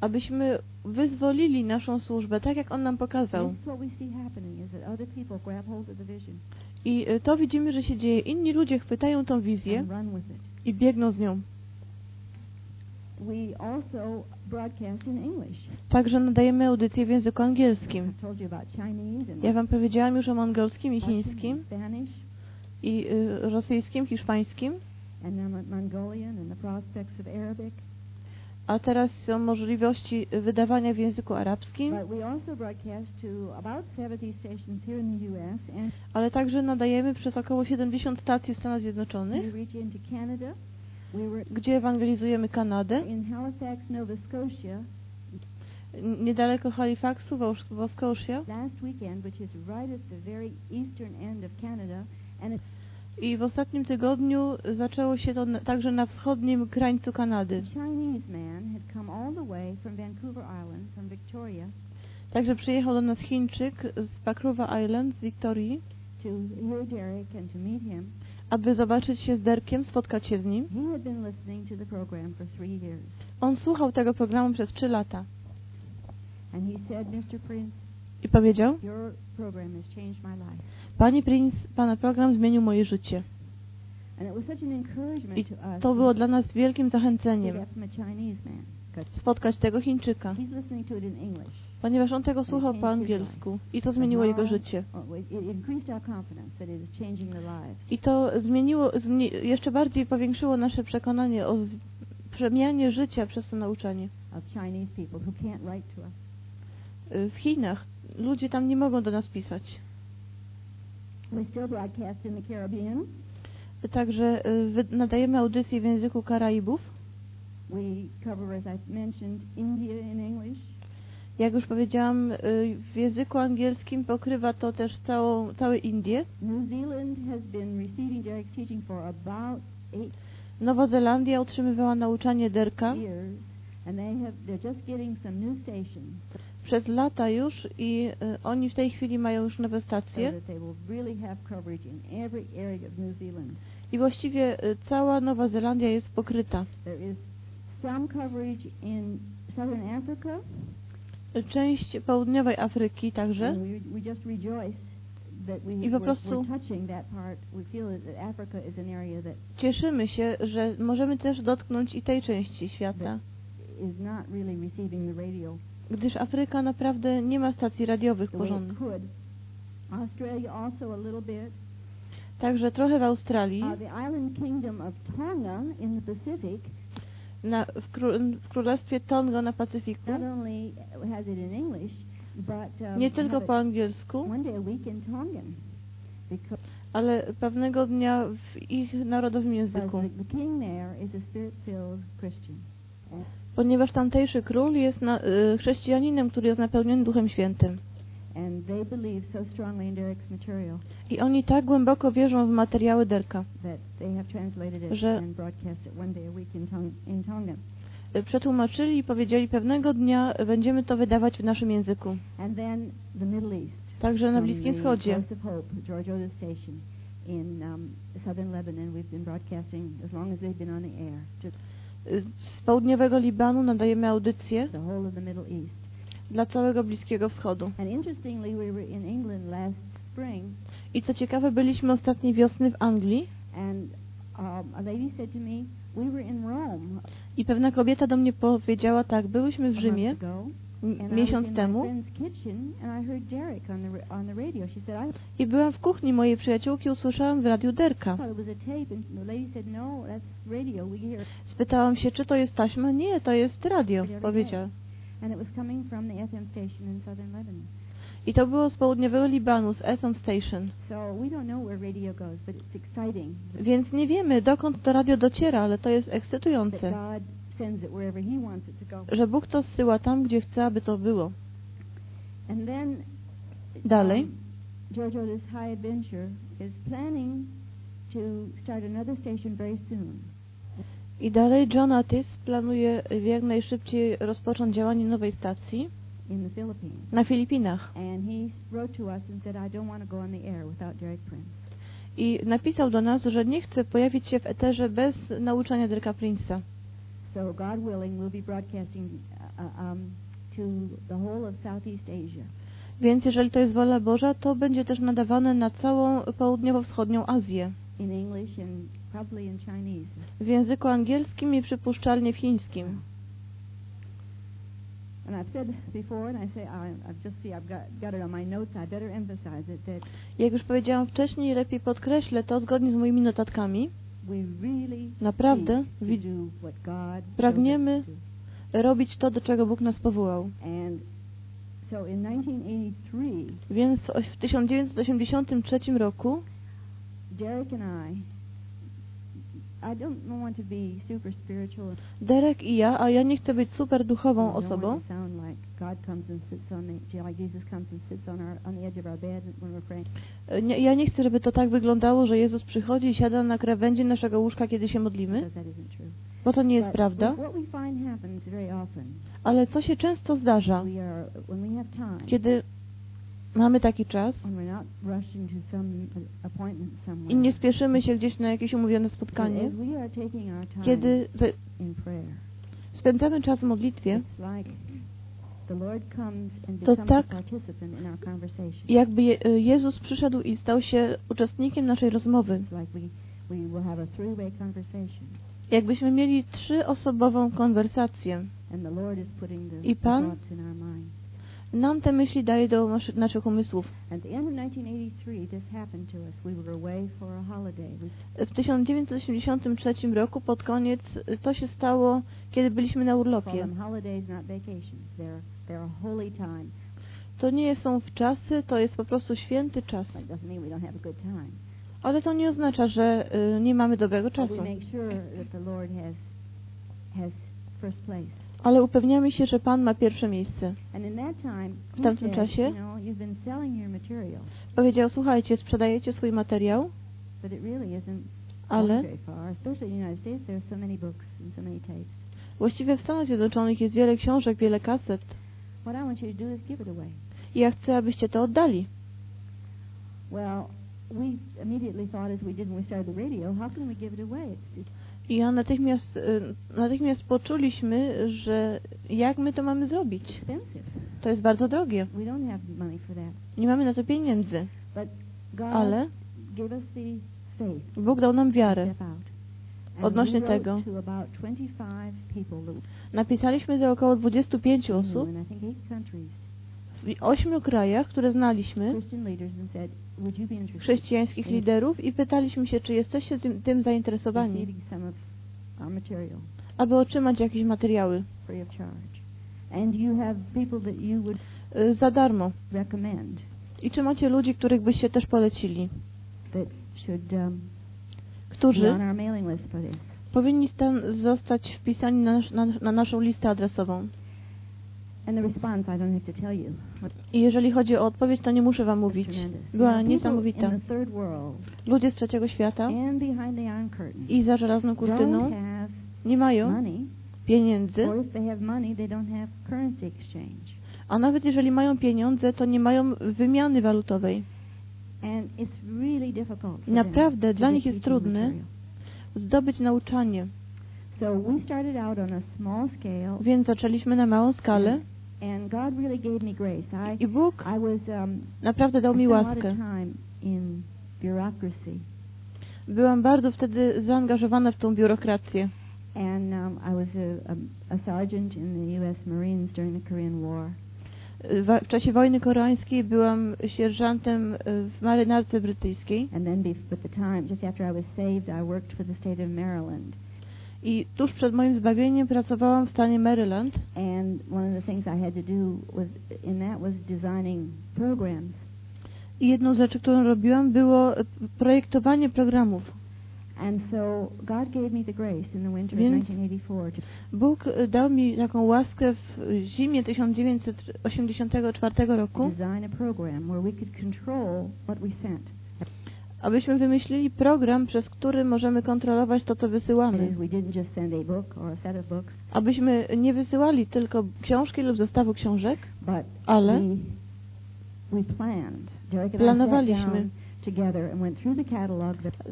abyśmy wyzwolili naszą służbę, tak jak On nam pokazał. I to widzimy, że się dzieje. Inni ludzie chwytają tą wizję i biegną z nią. We also broadcast in English. Także nadajemy audycję w języku angielskim. Ja Wam powiedziałam już o mongolskim i chińskim i y, rosyjskim, hiszpańskim, and now Mongolian and the prospects of Arabic. a teraz są możliwości wydawania w języku arabskim, But we also broadcast to about 70 stations here in the U.S. and ale także nadajemy przez około 70 stacji w Stanach Zjednoczonych, gdzie ewangelizujemy Kanadę, in Halifax, Nova Scotia n- niedaleko Halifaxu, Nova Scotia i w ostatnim tygodniu zaczęło się to także na wschodnim krańcu Kanady. Vancouver Także przyjechał do nas Chińczyk z Pakruwa Island z Wiktorii, to hear Derek and to meet him. Aby zobaczyć się z Derkiem, spotkać się z nim. On słuchał tego programu przez trzy lata and he said, "Mr. Prince, i powiedział, your program has changed my life." Panie Prince, Pana program zmienił moje życie. I to było dla nas wielkim zachęceniem spotkać tego Chińczyka, ponieważ on tego słuchał po angielsku i to zmieniło jego życie. I to zmieniło, zmi jeszcze bardziej powiększyło nasze przekonanie o przemianie życia przez to nauczanie. W Chinach ludzie tam nie mogą do nas pisać. Także y, nadajemy audycję w języku Karaibów. We cover, as I mentioned, India in English. Jak już powiedziałam, y, w języku angielskim pokrywa to też całą, całe Indie. New Zealand has been receiving Derek's teaching for about eight Nowa Zelandia utrzymywała nauczanie Derka years, and they have they're just getting some new stations przez lata już i y, oni w tej chwili mają już nowe so stacje that they will really have coverage in every area of New Zealand. i właściwie y, cała Nowa Zelandia jest pokryta. There is some coverage in southern Africa, Część południowej Afryki także. I po prostu- cieszymy się, że możemy też dotknąć i tej części świata, gdyż Afryka naprawdę nie ma stacji radiowych porządnych. Także trochę w Australii, na, w, w królestwie Tonga na Pacyfiku, um, nie tylko po angielsku, ale pewnego dnia w ich narodowym języku, ponieważ tamtejszy król jest na, y, chrześcijaninem, który jest napełniony Duchem Świętym. And they believe so strongly in Derek's material I oni tak głęboko wierzą w materiały Derka. that they have translated it Że- and broadcast it one day a week in, Tong- in Tongan. Y, Przetłumaczyli i powiedzieli, pewnego dnia będziemy to wydawać w naszym języku. And then the Middle East. Także na from Bliskim the Wschodzie. Voice of Hope, George Otis Station in um, southern Lebanon. We've been broadcasting as long as they've been on the air to Y, Z południowego Libanu nadajemy audycję the whole of the Middle East. Dla całego Bliskiego Wschodu. I co ciekawe, byliśmy ostatniej wiosny w Anglii um, a lady said to me, "We were in Rome i pewna kobieta do mnie powiedziała tak, byłyśmy w Rzymie miesiąc temu I byłam w kuchni mojej przyjaciółki, usłyszałam w radiu Derka. thought it was a tape," and the lady said, "No. Spytałam się, czy to jest taśma? Nie, to jest radio, powiedziała. And it was coming from the FM station in southern Lebanon. I to było z południowego Libanu, z Etham Station. So we don't know where radio goes, but it's exciting Więc nie wiemy, dokąd to radio dociera, ale to jest that ekscytujące, God sends it wherever He wants it to go. że Bóg to zsyła tam, gdzie chce, aby to było. And then Dalej. um, High Adventure is planning to start another station very soon. I dalej John Otis planuje jak najszybciej rozpocząć działanie nowej stacji na Filipinach. I napisał do nas, że nie chce pojawić się w eterze bez nauczania Dereka Prince'a. So, God willing, we'll be broadcasting uh, uh, um, to the whole of Southeast Asia. Więc jeżeli to jest wola Boża, to będzie też nadawane na całą południowo-wschodnią Azję. In English and probably in Chinese. W języku angielskim i przypuszczalnie w chińskim. Jak już powiedziałam wcześniej, lepiej podkreślę to zgodnie z moimi notatkami. Naprawdę pragniemy robić to, do czego Bóg nas powołał. do. And so in 1983, Więc w 1983 roku Derek and I. I don't want to be super spiritual. Derek i ja, a ja nie chcę być super duchową osobą, nie, ja nie chcę, żeby to tak wyglądało, że Jezus przychodzi i siada na krawędzi naszego łóżka, kiedy się modlimy, bo to nie jest prawda. Ale co się często zdarza, kiedy mamy taki czas. I nie spieszymy się gdzieś na jakieś umówione spotkanie, kiedy spędzamy czas w modlitwie, To tak- jakby Je- Jezus przyszedł i stał się uczestnikiem naszej rozmowy. Jakbyśmy mieli trzyosobową konwersację. I Pan Nam te myśli daje do naszy- naszych umysłów. At the end of 1983, this happened to us. We were away for a holiday. We W 1983 roku pod koniec y, to się stało, kiedy byliśmy na urlopie. To nie są w czasy, to jest po prostu święty czas. Ale to nie oznacza, że y, nie mamy dobrego czasu. has first place. Ale upewniamy się, że Pan ma pierwsze miejsce. W tamtym czasie? Powiedział, słuchajcie, sprzedajecie swój materiał, ale właściwie w Stanach Zjednoczonych jest wiele książek, wiele kaset. I ja chcę, abyście to oddali. Well, we immediately thought as we did when we started the radio, how can we give it away? It's, it's I natychmiast, y, natychmiast poczuliśmy, że jak my to mamy zrobić. To jest bardzo drogie. Nie mamy na to pieniędzy. Ale Bóg dał nam wiarę. Odnośnie tego. to about 25 people that Napisaliśmy do około 25 we knew osób w ośmiu krajach, które znaliśmy, Christian leaders, and said, "Would you be interested? Chrześcijańskich liderów i pytaliśmy się, czy jesteście tym, tym in zainteresowani, aby otrzymać jakieś materiały. Y, za darmo. I czy macie ludzi, których byście też polecili, um, którzy on our mailing list for this?" powinni zostać wpisani na, na, na naszą listę adresową? I jeżeli chodzi o odpowiedź, to nie muszę wam mówić. Była niesamowita. Ludzie z trzeciego świata i za żelazną kurtyną nie mają pieniędzy, a nawet jeżeli mają pieniądze, to nie mają wymiany walutowej. Naprawdę, dla nich jest trudne. Zdobyć nauczanie. Więc zaczęliśmy na małą skalę And God really gave me grace. I I Bóg I was um, naprawdę dał mi łaskę. Byłam bardzo wtedy zaangażowana w tą biurokrację. and um, I was a, a, a sergeant in the U.S. Marines during the Korean War. Wa- W czasie wojny koreańskiej byłam sierżantem y, w marynarce brytyjskiej And then, at the time, just after I was saved, I worked for the state of Maryland. I tuż przed moim zbawieniem pracowałam w stanie Maryland And one of the things I had to do was in that was designing programs. i jedną z rzeczy, którą robiłam było y, projektowanie programów. And so God gave me the grace in the winter Więc- of 1984 to Bóg y, dał mi taką łaskę w zimie 1984 roku, design a program where we could control what we sent. Abyśmy wymyślili program, przez który możemy kontrolować to, co wysyłamy. Abyśmy nie wysyłali tylko książki lub zestawu książek, ale Planowaliśmy.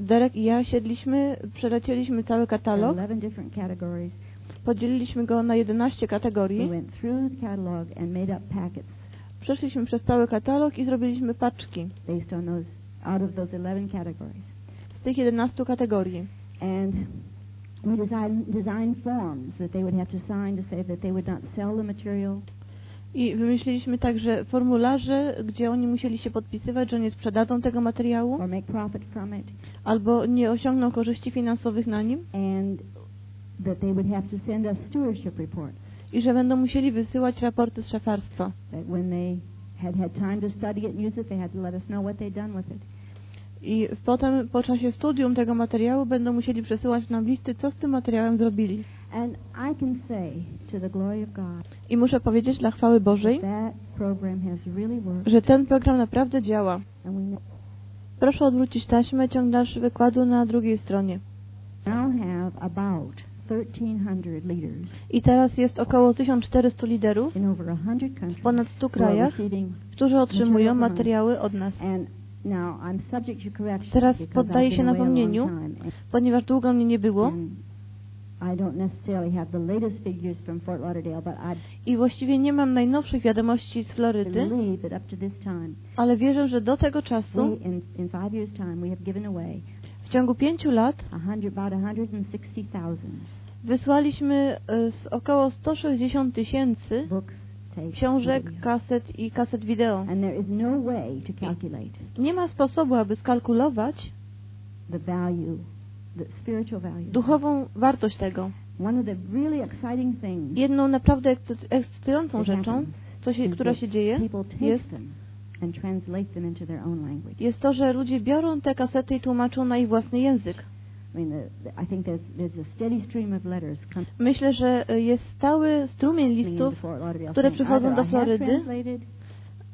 Derek i ja siedliśmy, przelecieliśmy cały katalog, 11 different categories. podzieliliśmy go na 11 We kategorii, przeszliśmy przez cały katalog i zrobiliśmy paczki out of those 11 categories. z tych 11 kategorii. And we designed, designed forms that they would have to sign to say that they would not sell the material I wymyśliliśmy także formularze, gdzie oni musieli się podpisywać, że nie sprzedadzą tego materiału albo nie osiągną korzyści finansowych na nim i że będą musieli wysyłać raporty z szefarstwa. That when they had had time to study it and use it, I potem po czasie studium tego materiału będą musieli przesyłać nam listy, co z tym materiałem zrobili. I muszę powiedzieć dla chwały Bożej, że ten program naprawdę działa. Proszę odwrócić taśmę, ciąg dalszy wykładu na drugiej stronie. now have about 1,300 leaders I teraz jest około 1400 liderów in over 100 w ponad 100 who are krajach, którzy otrzymują materiały od nas. Teraz poddaję się napomnieniu, Ponieważ długo mnie nie było. I właściwie nie mam najnowszych wiadomości z Florydy, ale wierzę, że do tego czasu, w ciągu pięciu lat, a hundred, about 160,000 wysłaliśmy e, z około 160 tysięcy książek, kaset i kaset wideo. no Nie ma sposobu, aby skalkulować duchową wartość tego. Jedną naprawdę ekscy- ekscytującą rzeczą, co się, która się dzieje, jest- jest to, że ludzie biorą te kasety i tłumaczą na ich własny język. Myślę, że e, jest stały strumień listów które przychodzą do Florydy,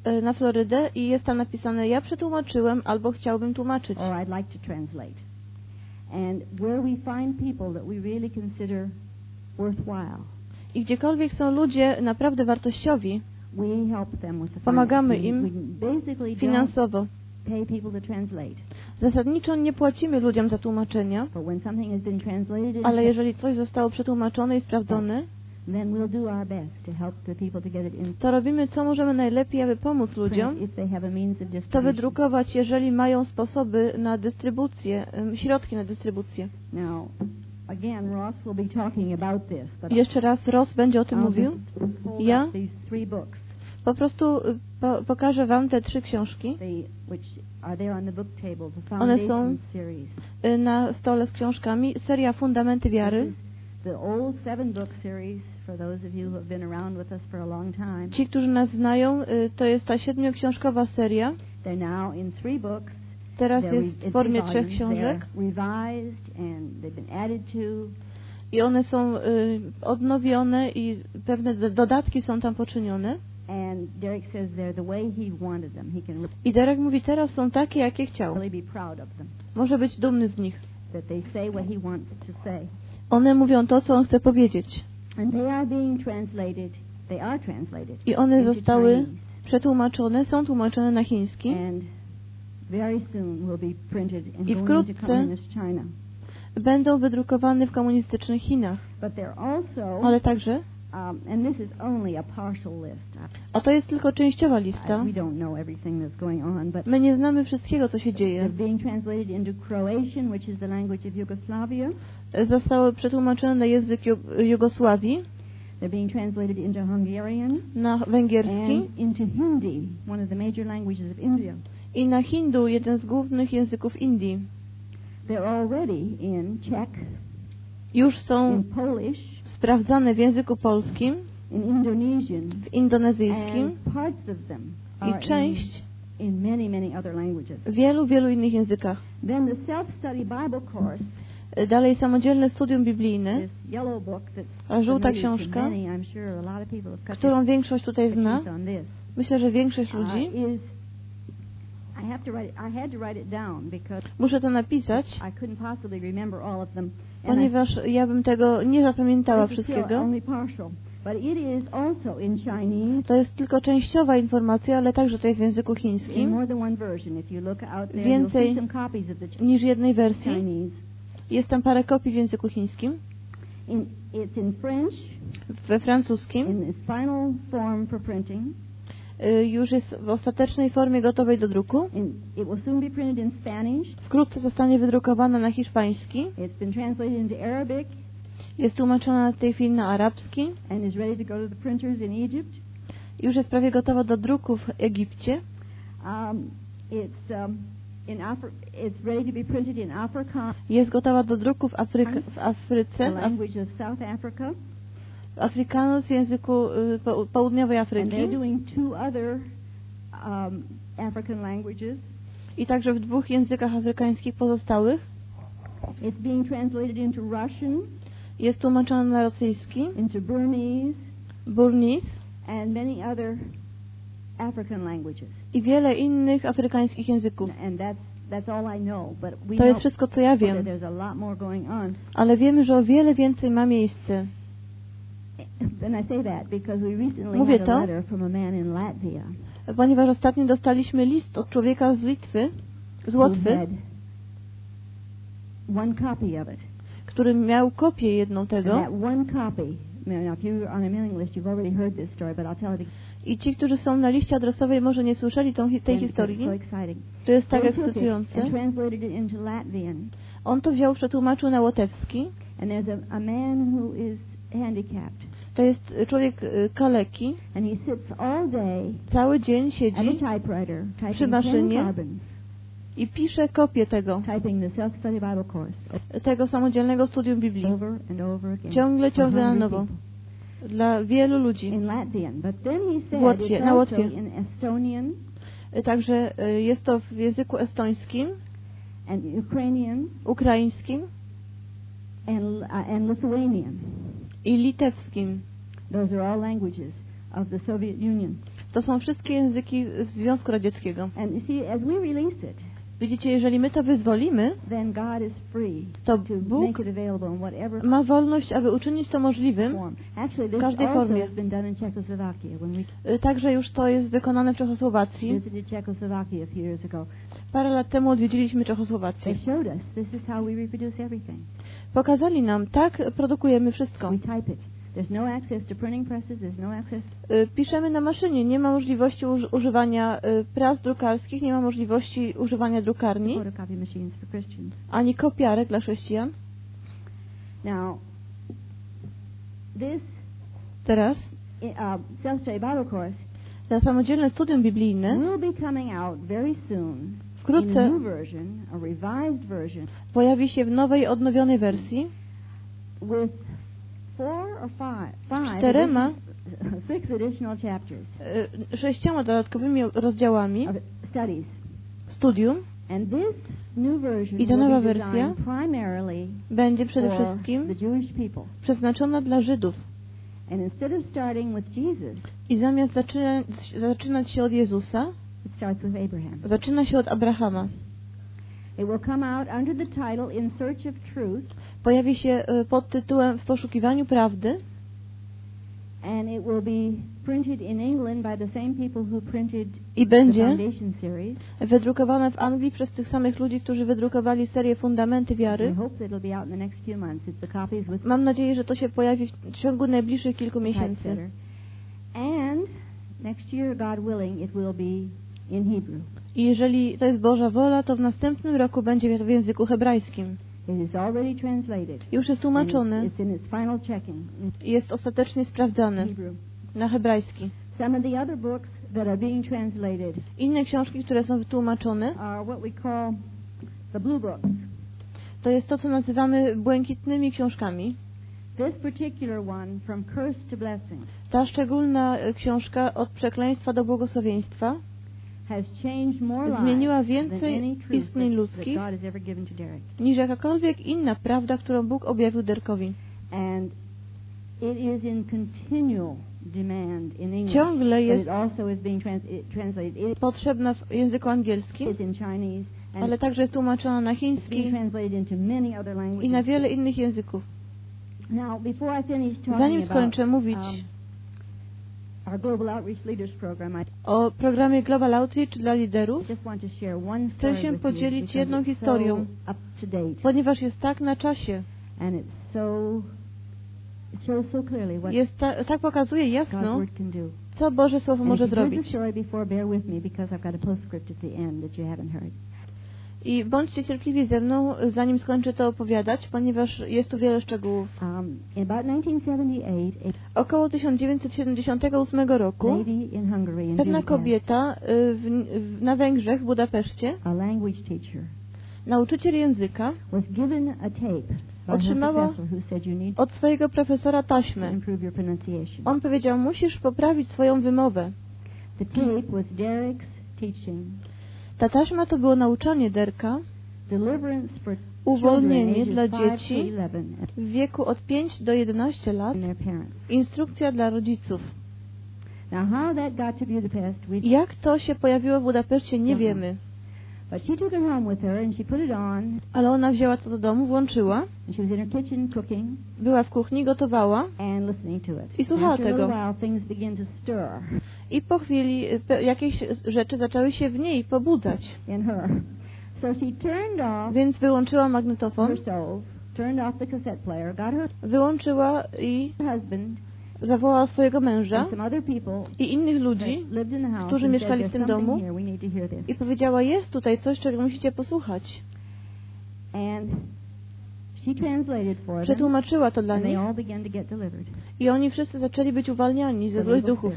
e, na Florydę i jest tam napisane ja przetłumaczyłem albo chciałbym tłumaczyć. I gdziekolwiek są ludzie naprawdę wartościowi we help them with the Pomagamy im finansowo, zasadniczo nie płacimy ludziom za tłumaczenia, ale jeżeli coś zostało przetłumaczone i sprawdzone, to robimy co możemy najlepiej, aby pomóc ludziom to wydrukować, jeżeli mają sposoby na dystrybucję, środki na dystrybucję. Jeszcze raz Ross będzie o tym mówił. Ja? Po prostu y, po, pokażę Wam te trzy książki One są y, na stole z książkami. Seria Fundamenty Wiary. Ci, którzy nas znają, y, to jest ta siedmioksiążkowa seria. Teraz jest w formie trzech książek i one są odnowione i pewne do- dodatki są tam poczynione. And Derek says they're the way he wanted them. He can I Derek mówi, teraz są takie, jakie chciał. Może być dumny z nich. One mówią to, co on chce powiedzieć. And they are being translated. They are translated. I one zostały przetłumaczone, są tłumaczone na chiński. And very soon will be printed and I wkrótce-. Będą wydrukowane w komunistycznych Chinach. Ale także Um, and this is only a to jest tylko częściowa lista. we don't know everything that's going on, but My nie znamy wszystkiego, co się dzieje. being translated into Croatian, which is the language of Yugoslavia. Zostały przetłumaczone na język Ju- Jugosławii, They're being translated into Hungarian na węgierski and into Hindi, one of the major languages of India. i na hindu, jeden z głównych języków Indii. They're already in Czech, Już in są Polish, sprawdzane w języku polskim, w indonezyjskim i część w wielu, wielu innych językach. Course, Dalej samodzielne studium biblijne, żółta książka, którą większość tutaj zna. Myślę, że większość uh, ludzi. Is I have to write it, I had to write it down because Muszę to napisać, I couldn't possibly remember all of them. And I- ponieważ ja bym tego nie zapamiętała this is still wszystkiego. only partial, but it is also in Chinese To jest tylko częściowa informacja, ale także to jest w języku in chińskim, more than one version. If you look out there, you'll Więcej see some copies of the Ch- niż jednej wersji. Chinese. Jest tam parę kopii w języku chińskim, In, it's in French we francuskim. in its final form for printing. Y, Już jest w ostatecznej formie gotowej do druku. Wkrótce zostanie wydrukowana na hiszpański. Jest tłumaczona w tej chwili na arabski. Już jest prawie gotowa do druku w Egipcie. Um, um, Jest gotowa do druku w, w Afryce, w Afrikanus, w języku y, po- południowej Afryki. they're doing two other um, African languages. I także w dwóch językach afrykańskich pozostałych. It's being translated into Russian, Jest tłumaczona na rosyjski, into Burmese, Burmese and many other African languages. i wiele innych afrykańskich języków. And that's that's all I know. But we To jest wszystko, co ja wiem. there's a lot more going on. Ale wiemy, że o wiele więcej ma miejsce. And I say that because we recently Mówię to. Ponieważ ostatnio dostaliśmy list od człowieka z Litwy, z Łotwy, który miał kopię jedną tego. I ci, którzy są na liście adresowej, może nie słyszeli tą, tej historii. To jest tak ekscytujące. On to wziął, przetłumaczył na łotewski. And there's a, a man who is handicapped, To jest y, człowiek y, kaleki. Cały dzień siedzi przy typing 10 maszynie i pisze kopię tego, tego samodzielnego studium Biblii. Ciągle, ciągle na nowo. Dla wielu ludzi. Łotwie, na Łotwie. Y, Także jest to w języku estońskim, ukraińskim uh, i litewskim. Those are all languages of the Soviet Union. To są wszystkie języki Związku Radzieckiego. And you see, as we release it, Widzicie, jeżeli my to wyzwolimy, then God is free to Bóg make it available in whatever ma wolność, aby uczynić to możliwym. this każdej formie. has been done in Czechoslovakia when we Y, Także już to jest wykonane w Czechosłowacji. Parę lat temu odwiedziliśmy Czechosłowację. Pokazali nam, tak produkujemy wszystko. No presses. No. Y, Piszemy na maszynie, nie ma możliwości uż- używania y, pras drukarskich, nie ma możliwości używania drukarni, ani kopiarek dla chrześcijan. Now, this Teraz uh, samodzielne studium biblijne will be coming out very soon in a wkrótce version, pojawi się w nowej, odnowionej wersji with czterema addition- six additional chapters. Y, sześcioma dodatkowymi rozdziałami. Studium. And this new version I ta nowa wersja Będzie przede wszystkim przeznaczona dla Żydów. And instead of starting with Jesus, I zamiast zaczynać, zaczynać się od Jezusa, zaczyna się od Abrahama. Pojawi się y, pod tytułem W poszukiwaniu prawdy I będzie wydrukowane w Anglii przez tych samych ludzi, którzy wydrukowali serię Fundamenty Wiary. Mam nadzieję, że to się pojawi w ciągu najbliższych kilku miesięcy. I jeżeli to jest Boża wola, to w następnym roku będzie w języku hebrajskim. Już jest tłumaczony jest ostatecznie sprawdzany na hebrajski. Some of the other books that are being translated Inne książki, które są wytłumaczone, to jest to, co nazywamy błękitnymi książkami. Ta szczególna e, książka od przekleństwa do błogosławieństwa Zmieniła więcej istnień ludzkich. niż jakakolwiek inna prawda, którą Bóg objawił Derkowi. Ciągle jest potrzebna w języku angielskim, ale także jest tłumaczona na chiński i na wiele innych języków. Now, before I finish talking Zanim skończę mówić um, our Global Outreach Leaders Program, I o programie Global Outreach dla liderów, just want to share one Chcę się podzielić jedną historią. so up to date ponieważ jest tak na czasie, and it's so it shows so clearly what jest ta, tak pokazuje jasno, co Boże Słowo może zrobić. I bądźcie cierpliwi ze mną, zanim skończę to opowiadać, ponieważ jest tu wiele szczegółów. Um, in about 1978, Około 1978 a roku lady in Hungary in pewna kobieta y, w, w, na Węgrzech, w Budapeszcie, a language teacher, nauczyciel języka, was given a tape by her Otrzymała od swojego profesora taśmę. On powiedział, musisz poprawić swoją wymowę. The tape was Derek's teaching Ta taśma to było nauczanie Derka Uwolnienie dla ages 5 to dzieci 11 w wieku od 5 do 11 lat. Instrukcja dla rodziców. Jak to się pojawiło w Budapeszcie, nie Aha. wiemy. Ale ona wzięła to do domu, włączyła, była w kuchni, gotowała. I słuchała tego. I po chwili y, jakieś rzeczy zaczęły się w niej pobudzać. So Więc wyłączyła magnetofon, stove, player, wyłączyła i zawołała swojego męża i innych ludzi którzy mieszkali w tym "There's something domu here. We need to hear this." i powiedziała, jest tutaj coś, czego musicie posłuchać. Przetłumaczyła to dla nich i oni wszyscy zaczęli być uwalniani ze złych duchów.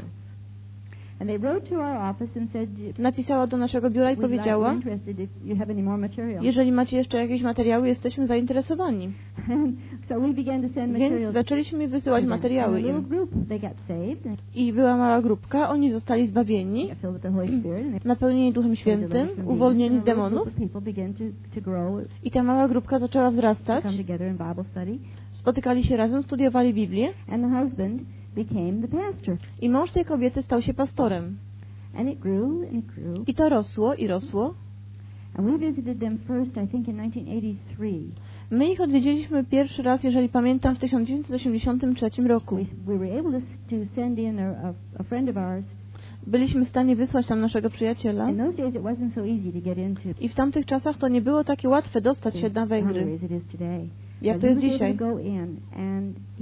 Napisała do naszego biura i "We'd like- we're powiedziała, interested if you have any more material." jeżeli macie jeszcze jakieś materiały, jesteśmy zainteresowani. Więc zaczęliśmy wysyłać materiały im. I była mała grupka, oni zostali zbawieni, napełnieni Duchem Świętym, uwolnieni z demonów i ta mała grupka zaczęła wzrastać. Spotykali się razem, studiowali Biblię became the pastor. i mąż tej kobiety stał się pastorem. And it grew and it grew. I to rosło i rosło. And we visited them first, I think, in 1983. My ich odwiedziliśmy pierwszy raz, jeżeli pamiętam, w 1983 roku. We, we were able to, to send in a, a, a friend of ours. Byliśmy w stanie wysłać tam naszego przyjaciela i w tamtych czasach to nie było takie łatwe dostać się na Węgry, jak to jest dzisiaj.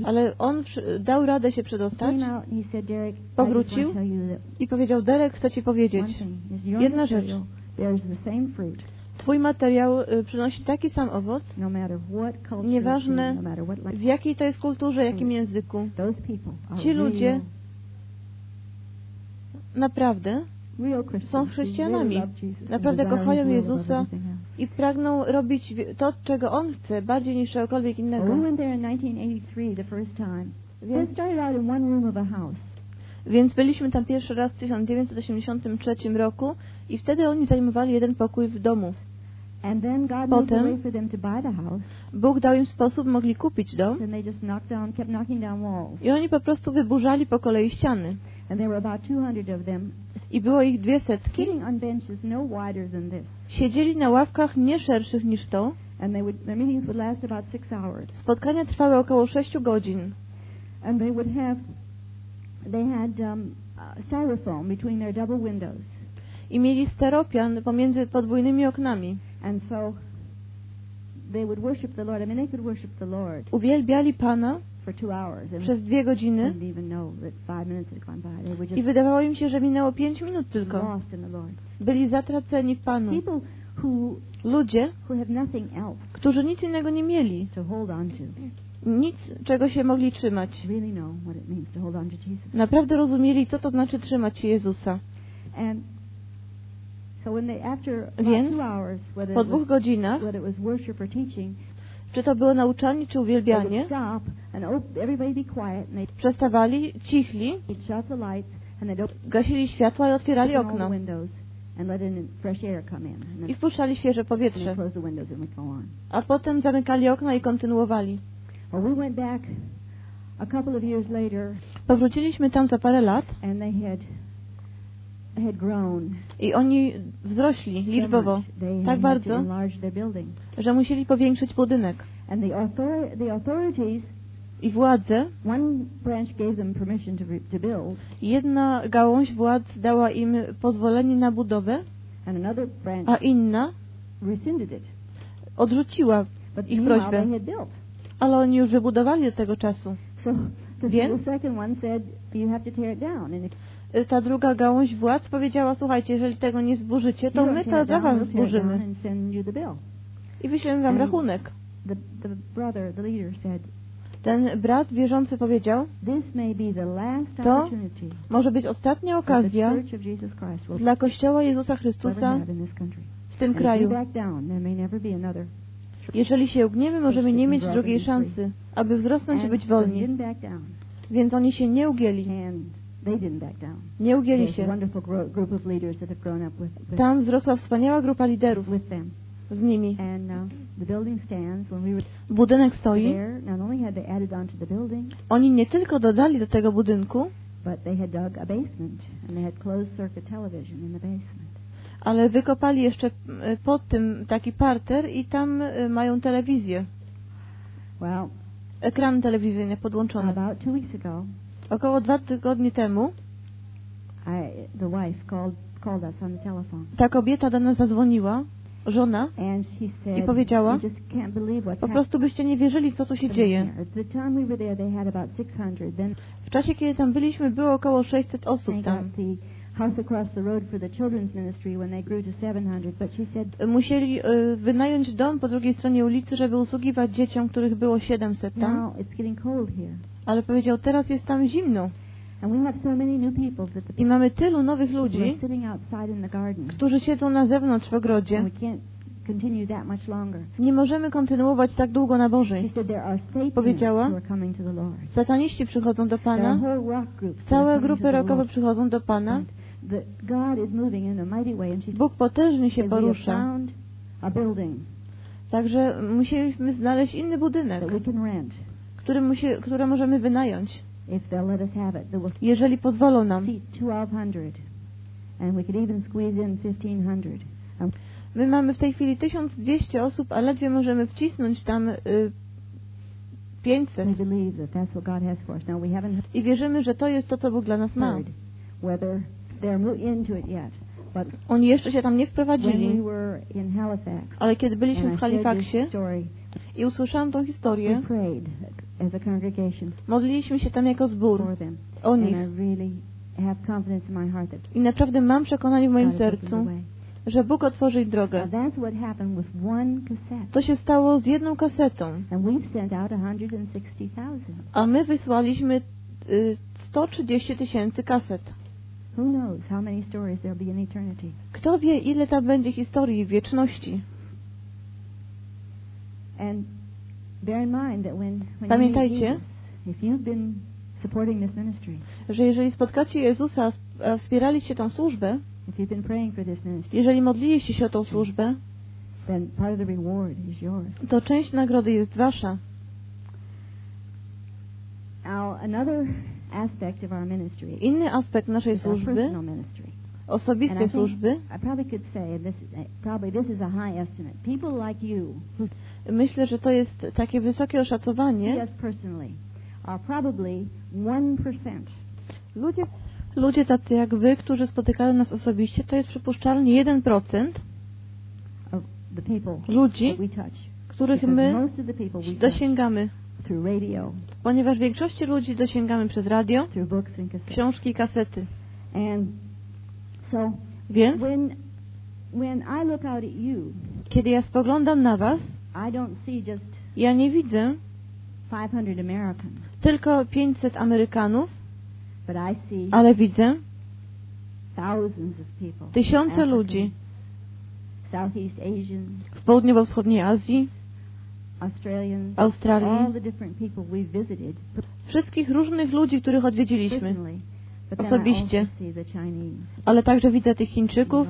Ale on dał radę się przedostać Powrócił i powiedział, Derek, chcę Ci powiedzieć, jedna rzecz. Twój materiał y, przynosi taki sam owoc, no Nieważne, no w jakiej to jest kulturze, jakim języku. Ci ludzie naprawdę who chrześcijanami. Naprawdę kochają Jezusa. I pragną robić to, czego On chce, bardziej niż czegokolwiek innego. we went there in 1983 the first time. They started out in one room of a house. Więc byliśmy tam pierwszy raz w 1983 roku i wtedy oni zajmowali jeden pokój w domu. And then God made a Potem- way for them to buy the house. Bóg dał im sposób, mogli kupić dom And they just knocked down, kept knocking down walls. i oni po prostu wyburzali po kolei ściany. And there were about 200 of them I było ich dwie setki. no. Siedzieli na ławkach nie szerszych niż to. Spotkania trwały około 6 godzin. Um. I mieli steropian pomiędzy podwójnymi oknami. Uwielbiali Pana przez dwie godziny i wydawało im się, że minęło pięć minut tylko. Byli zatraceni w Panu. Ludzie, którzy nic innego nie mieli, nic, czego się mogli trzymać. Naprawdę rozumieli, co to znaczy trzymać się Jezusa. Więc Po dwóch godzinach, czy to było nauczanie, czy uwielbianie, przestawali, cichli, gasili światła i otwierali okno i wpuszczali świeże powietrze, a potem zamykali okna i kontynuowali. Powróciliśmy tam za parę lat. And they had had grown i oni wzrośli liczbowo tak bardzo, że musieli powiększyć budynek. And the, author- the authorities, I władze, one branch gave them permission to, re- to build, jedna gałąź władz dała im pozwolenie na budowę, and another branch a inna rescinded it. odrzuciła, Ich prośbę. ale oni już wybudowali do tego czasu. Więc? Ta druga gałąź władz powiedziała, słuchajcie, jeżeli tego nie zburzycie, to my to za was zburzymy i wyślemy wam rachunek. Ten brat wierzący powiedział, To może być ostatnia okazja dla Kościoła Jezusa Chrystusa w tym kraju. Jeżeli się ugniemy, możemy nie mieć drugiej szansy, aby wzrosnąć i być wolni. Więc oni się nie ugięli. They didn't back down. Nie ugięli się. Tam wzrosła wspaniała grupa liderów with them. z nimi. And uh, the building stands. When we were Budynek stoi. there, not only had they added on to the building, Oni nie tylko dodali do tego budynku, but they had dug a basement and they had closed circuit television in the basement. ale wykopali jeszcze e, pod tym taki parter i tam e, mają telewizję, Well, ekrany telewizyjne podłączone. Około dwa tygodnie temu I, the wife called called us on the telephone, ta kobieta do nas zadzwoniła, żona, and she said, powiedziała, "You just can't believe what's po prostu byście nie wierzyli, co tu się dzieje. happening here." At the time we were there, they had about 600. Then W czasie, kiedy tam byliśmy, było około 600 osób they tam. got the house across the road for the children's ministry when they grew to 700. But she said, Musieli e, wynająć dom po drugiej stronie ulicy, żeby usługiwać dzieciom, których było 700 tam. "Now it's getting cold here." Ale powiedział, teraz jest tam zimno. I mamy tylu nowych ludzi, którzy siedzą na zewnątrz w ogrodzie. Nie możemy kontynuować tak długo nabożeństw. Powiedziała. Sataniści przychodzą do Pana, całe grupy rokowe przychodzą do Pana. Bóg potężnie się said, "We have porusza. Także musieliśmy znaleźć inny budynek, który, musi, który możemy wynająć, jeżeli pozwolą nam. seat 1,200, and we could even squeeze in 1,500. And My mamy w tej chwili 1200 osób, a ledwie możemy wcisnąć tam y, 500. we believe that that's what God has for us. Now we haven't I wierzymy, że to jest to, co Bóg dla nas ma. Oni jeszcze się tam nie wprowadzili, ale kiedy byliśmy w Halifaxie i usłyszałam tą historię, as a congregation modliliśmy się tam jako zbór for them. o And nich. I really have confidence in my heart that I naprawdę mam przekonanie w moim God has opened the sercu, way. że Bóg otworzy Now drogę. that's what happened with one cassette. To się stało z jedną kasetą, And we've sent out 160,000. a my wysłaliśmy y, 130 tysięcy kaset. Who knows how many stories there'll be in eternity. Kto wie, ile tam będzie historii w wieczności. And Pamiętajcie, że jeżeli spotkacie Jezusa, a wspieraliście tą służbę, jeżeli modliliście się o tą służbę, then part of the reward is yours. to część nagrody jest wasza. Inny aspekt naszej służby, osobistej służby, Uh, myślę, że to jest takie wysokie oszacowanie. percent Ludzie, ludzie tacy jak wy, którzy spotykają nas osobiście, to jest przypuszczalnie 1% of the people ludzi, których my dosięgamy. Ponieważ większości ludzi dosięgamy przez radio, książki i kasety. Więc, kiedy ja spoglądam na was, I don't see just ja nie widzę 500 Americans, tylko 500 Amerykanów, but I see ale widzę thousands of people. tysiące ludzi Southeast Asians, w południowo-wschodniej Azji, Australians, Australii, all the different people we've visited wszystkich różnych ludzi, których odwiedziliśmy. Osobiście. Ale także widzę tych Chińczyków,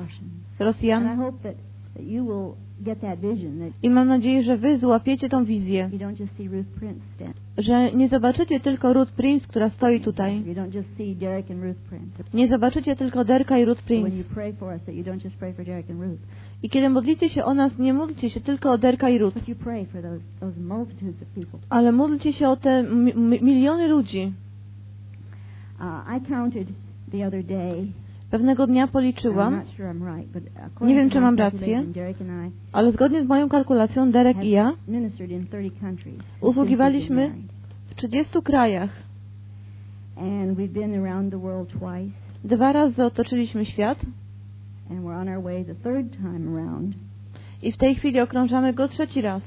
Rosjan i mam nadzieję, że wy złapiecie tą wizję, że nie zobaczycie tylko Ruth Prince, która stoi tutaj. Nie zobaczycie tylko Derka i Ruth Prince. I kiedy modlicie się o nas, nie módlcie się tylko o Derka i Ruth, ale módlcie się o te mi- mi- miliony ludzi. Uh, I counted the other day. Pewnego dnia policzyłam, Nie wiem, czy mam rację. Ale zgodnie z moją kalkulacją Derek i ja have ministered in 30 countries. since Usługiwaliśmy w 30 krajach. Dwa razy otoczyliśmy świat i w tej chwili okrążamy go trzeci raz.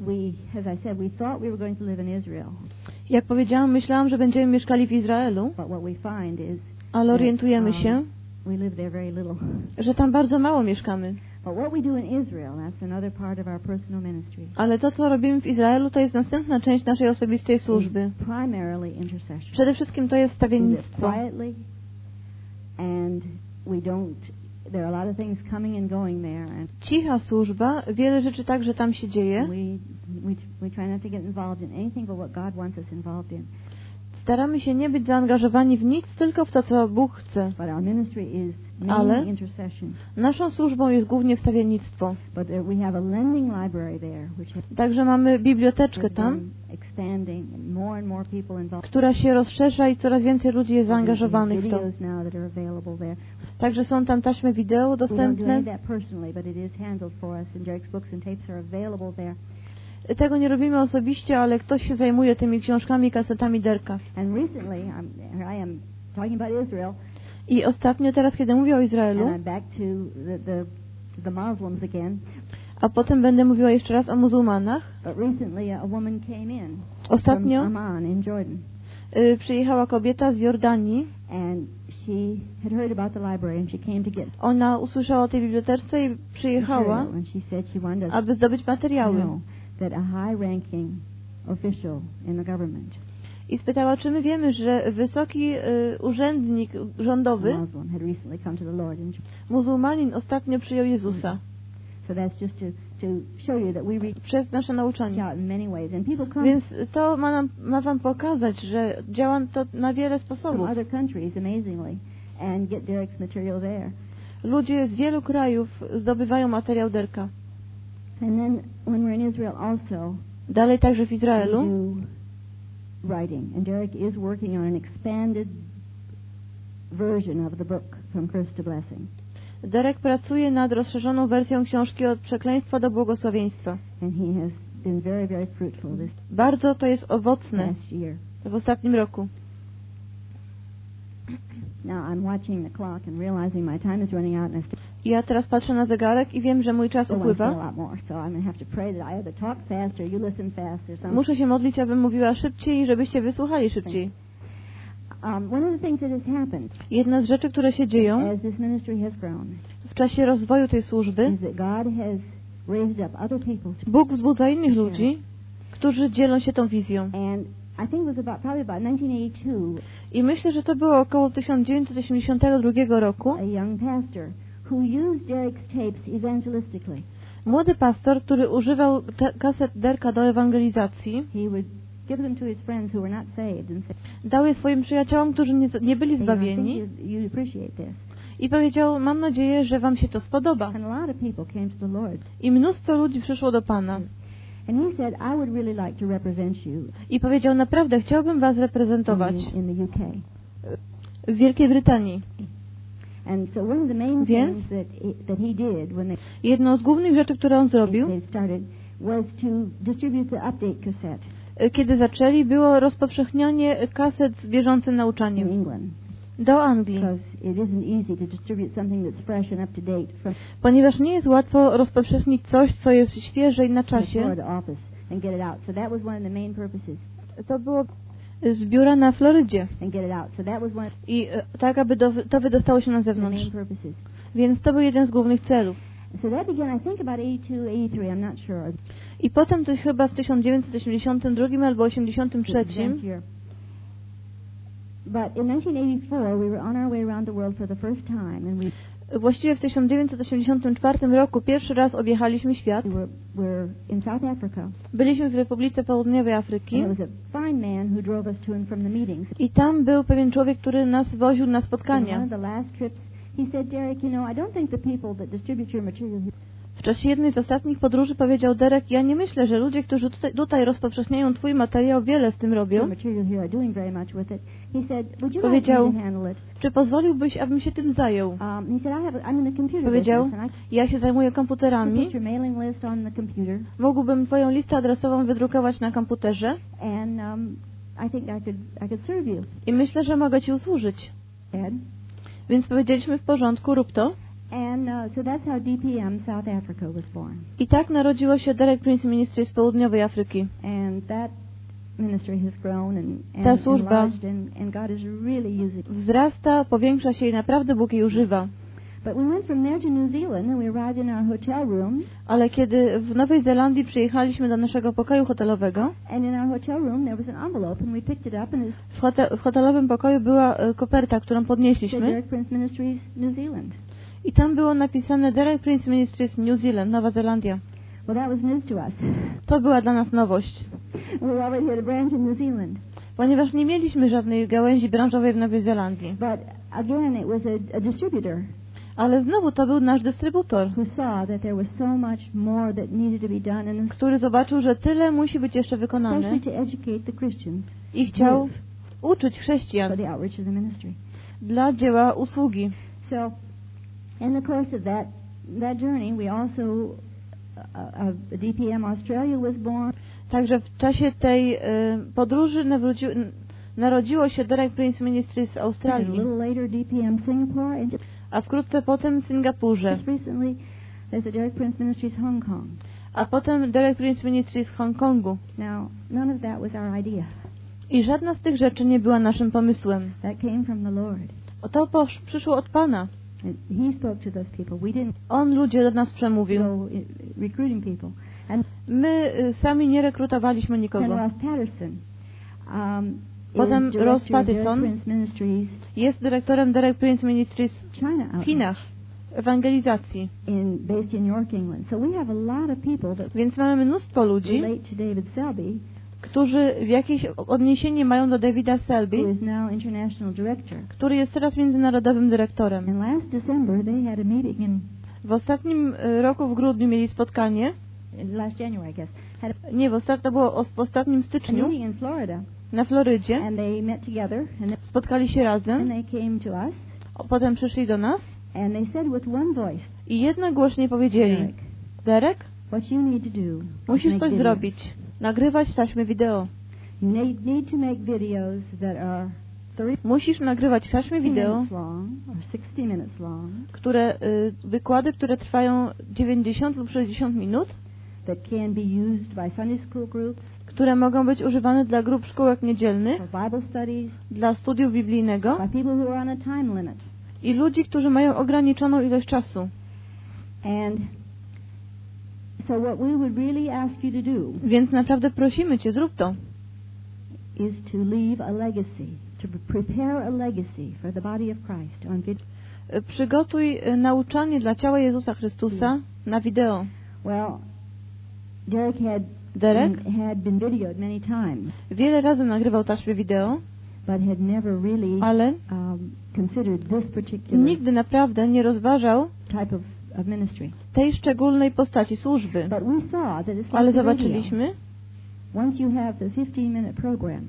We, as I said, we thought we were going to live in Israel, Jak powiedziałam, myślałam, że będziemy mieszkali w Izraelu, ale orientujemy Um, się, little. że tam bardzo mało mieszkamy. Ale to, co robimy w Izraelu, to jest następna część naszej osobistej służby. Przede wszystkim to jest We There are a lot of things coming and going there, and Cicha służba, wiele rzeczy także tam się dzieje. we we we try not to get involved in anything but what God wants us involved in. Staramy się nie być zaangażowani w nic, tylko w to, co Bóg chce. But our ministry is Ale-. Naszą służbą jest głównie wstawiennictwo. But there, we have a lending library there, which has Także mamy biblioteczkę tam, która się rozszerza i coraz więcej ludzi jest zaangażowanych w to. Także są tam taśmy wideo dostępne. Tego nie robimy osobiście, ale ktoś się zajmuje tymi książkami i kasetami Derka. I am talking about Israel, I ostatnio teraz, kiedy mówię o Izraelu, I'm back to the, the the Muslims again. a potem będę mówiła jeszcze raz o muzułmanach. But recently, a woman came in Ostatnio y, przyjechała kobieta z Jordanii. She had heard about the library, and she came to get Ona usłyszała o tej bibliotece i przyjechała, and she said she wanted aby zdobyć materiały. know that a high-ranking official in the government, I spytała, czy my wiemy, że wysoki y, urzędnik rządowy, muzułmanin, ostatnio przyjął Jezusa przez nasze nauczanie. out in many ways, and people come Więc to ma, nam, ma Wam pokazać, że działa to na wiele sposobów. other countries, amazingly, and get Derek's material there. Ludzie z wielu krajów zdobywają materiał Derka. And then when we're in Israel also, Dalej także w we Izraelu writing. And Derek is working on an expanded version of the book From Curse to Blessing. Derek pracuje nad rozszerzoną wersją książki od przekleństwa do błogosławieństwa. Very, very Bardzo to jest owocne w ostatnim roku. Ja teraz patrzę na zegarek i wiem, że mój czas upływa. Muszę się modlić, abym mówiła szybciej i żebyście wysłuchali szybciej. Jedna z rzeczy, które się dzieją w czasie rozwoju tej służby, is that God has raised up other people to Bóg wzbudza innych ludzi, którzy dzielą się tą wizją. And I think it was about probably about 1982, I myślę, że to było około 1982 roku. a young pastor who used Derek's tapes evangelistically. Młody pastor, który używał kaset Derka do ewangelizacji, Dał je swoim przyjaciołom, którzy nie, nie byli "You know, I zbawieni i powiedział, mam nadzieję, że wam się to spodoba. I mnóstwo ludzi przyszło do Pana. I powiedział, naprawdę chciałbym Was reprezentować w Wielkiej Brytanii. And so one of the main Więc? things that he, that he did when they, Jedną z głównych rzeczy, które on zrobił, they started was to distribute the update cassette kiedy zaczęli, było rozpowszechnianie kaset z bieżącym nauczaniem do Anglii, ponieważ nie jest łatwo rozpowszechnić coś, co jest świeże i na czasie. To było z biura na Florydzie. I e, tak, aby to wydostało się na zewnątrz. Więc to był jeden z głównych celów. So that began, I think, about 82, 83. I'm not sure. I potem to chyba w 1982 albo 83 Exact year. But in 1984, we were on our way around the world for the first time, and we, Właściwie w 1984 roku pierwszy raz objechaliśmy świat. we were, were in South Africa. Byliśmy w Republice Południowej Afryki i tam był pewien człowiek, który nas woził na spotkania. W czasie jednej z ostatnich podróży powiedział Derek, ja nie myślę, że ludzie, którzy tutaj, tutaj rozpowszechniają Twój materiał, wiele z tym robią. Powiedział-? Czy pozwoliłbyś, abym się tym zajął? Um, Powiedział, ja się zajmuję komputerami, mógłbym Twoją listę adresową wydrukować na komputerze and I think I could I could serve you. i myślę, że mogę Ci usłużyć. Ed. Więc powiedzieliśmy w porządku, rób to. And uh, so that's how DPM South Africa was born. I tak narodziło się Derek Prince Ministry z południowej Afryki. And that ministry has grown and, Ta and służba enlarged, and, and God is really using. Wzrasta, powiększa się i naprawdę Bóg jej używa. But we went from there to New Zealand, and we arrived in our hotel room. Ale kiedy w Nowej Zelandii przyjechaliśmy do naszego pokoju hotelowego, And in our hotel room, there was an envelope, and we picked it up, and it w, hote w hotelowym pokoju była e, koperta, którą podnieśliśmy i tam było napisane Derek Prince Ministries New Zealand, Nowa Zelandia. Well, that was news to była dla nas nowość, ponieważ nie mieliśmy żadnej gałęzi branżowej w Nowej Zelandii. But again, it was a, a distributor Ale znowu to był nasz dystrybutor, który zobaczył, że tyle musi być jeszcze wykonane i chciał uczyć chrześcijan dla dzieła usługi. So, in the course of that that journey, we also uh, uh, DPM Australia was born, Także w czasie tej y, podróży narodziło się Derek Prince Ministry z Australii, a wkrótce potem w Singapurze, a Ministries potem Derek Prince Ministry z Hongkongu. Now, none of that was our idea. I żadna z tych rzeczy nie była naszym pomysłem. That came from the Lord. O to posz, przyszło od Pana. And He spoke to those people. We didn't On ludzie do nas przemówił. go i- recruiting people. And My y, sami nie rekrutowaliśmy nikogo. Ross Patterson. Um, Potem Ross Patterson. Jest dyrektorem Derek Prince Ministries w outreach Chinach, ewangelizacji. in based in York, England. So we have a lot of people that Więc mamy mnóstwo ludzi, Selby, którzy w jakieś odniesienie mają do Davida Selby, który jest teraz międzynarodowym dyrektorem. And last December they had a meeting in W ostatnim y, roku w grudniu mieli spotkanie, last January, I guess, had nie, w, ostat, to było w ostatnim a styczniu meeting in Florida, na Florydzie. and they met together, and, Spotkali się and razem, they came to us, potem przyszli do nas and they said with one voice, i jednogłośnie powiedzieli, Derek, Derek, what you need to do is musisz coś videos. zrobić, nagrywać taśmy wideo. You need, need to make videos that are 30 Musisz nagrywać taśmy wideo, minutes long or 60 minutes long które, y, wykłady, które trwają 90 lub 60 minut, that can be used by Sunday school groups, które mogą być używane dla grup szkółek niedzielnych, dla studiów biblijnego i ludzi, którzy mają ograniczoną ilość czasu. Więc naprawdę prosimy Cię, zrób to. Przygotuj y, nauczanie dla ciała Jezusa Chrystusa na wideo. Well, Derek had Derek been, had been videoed many times, wiele razy nagrywał taśmy wideo, but had never really ale um, considered this particular nigdy naprawdę nie rozważał type of, of ministry. tej szczególnej postaci służby. But we saw that it's like Ale zobaczyliśmy, Once you have the 15-minute program,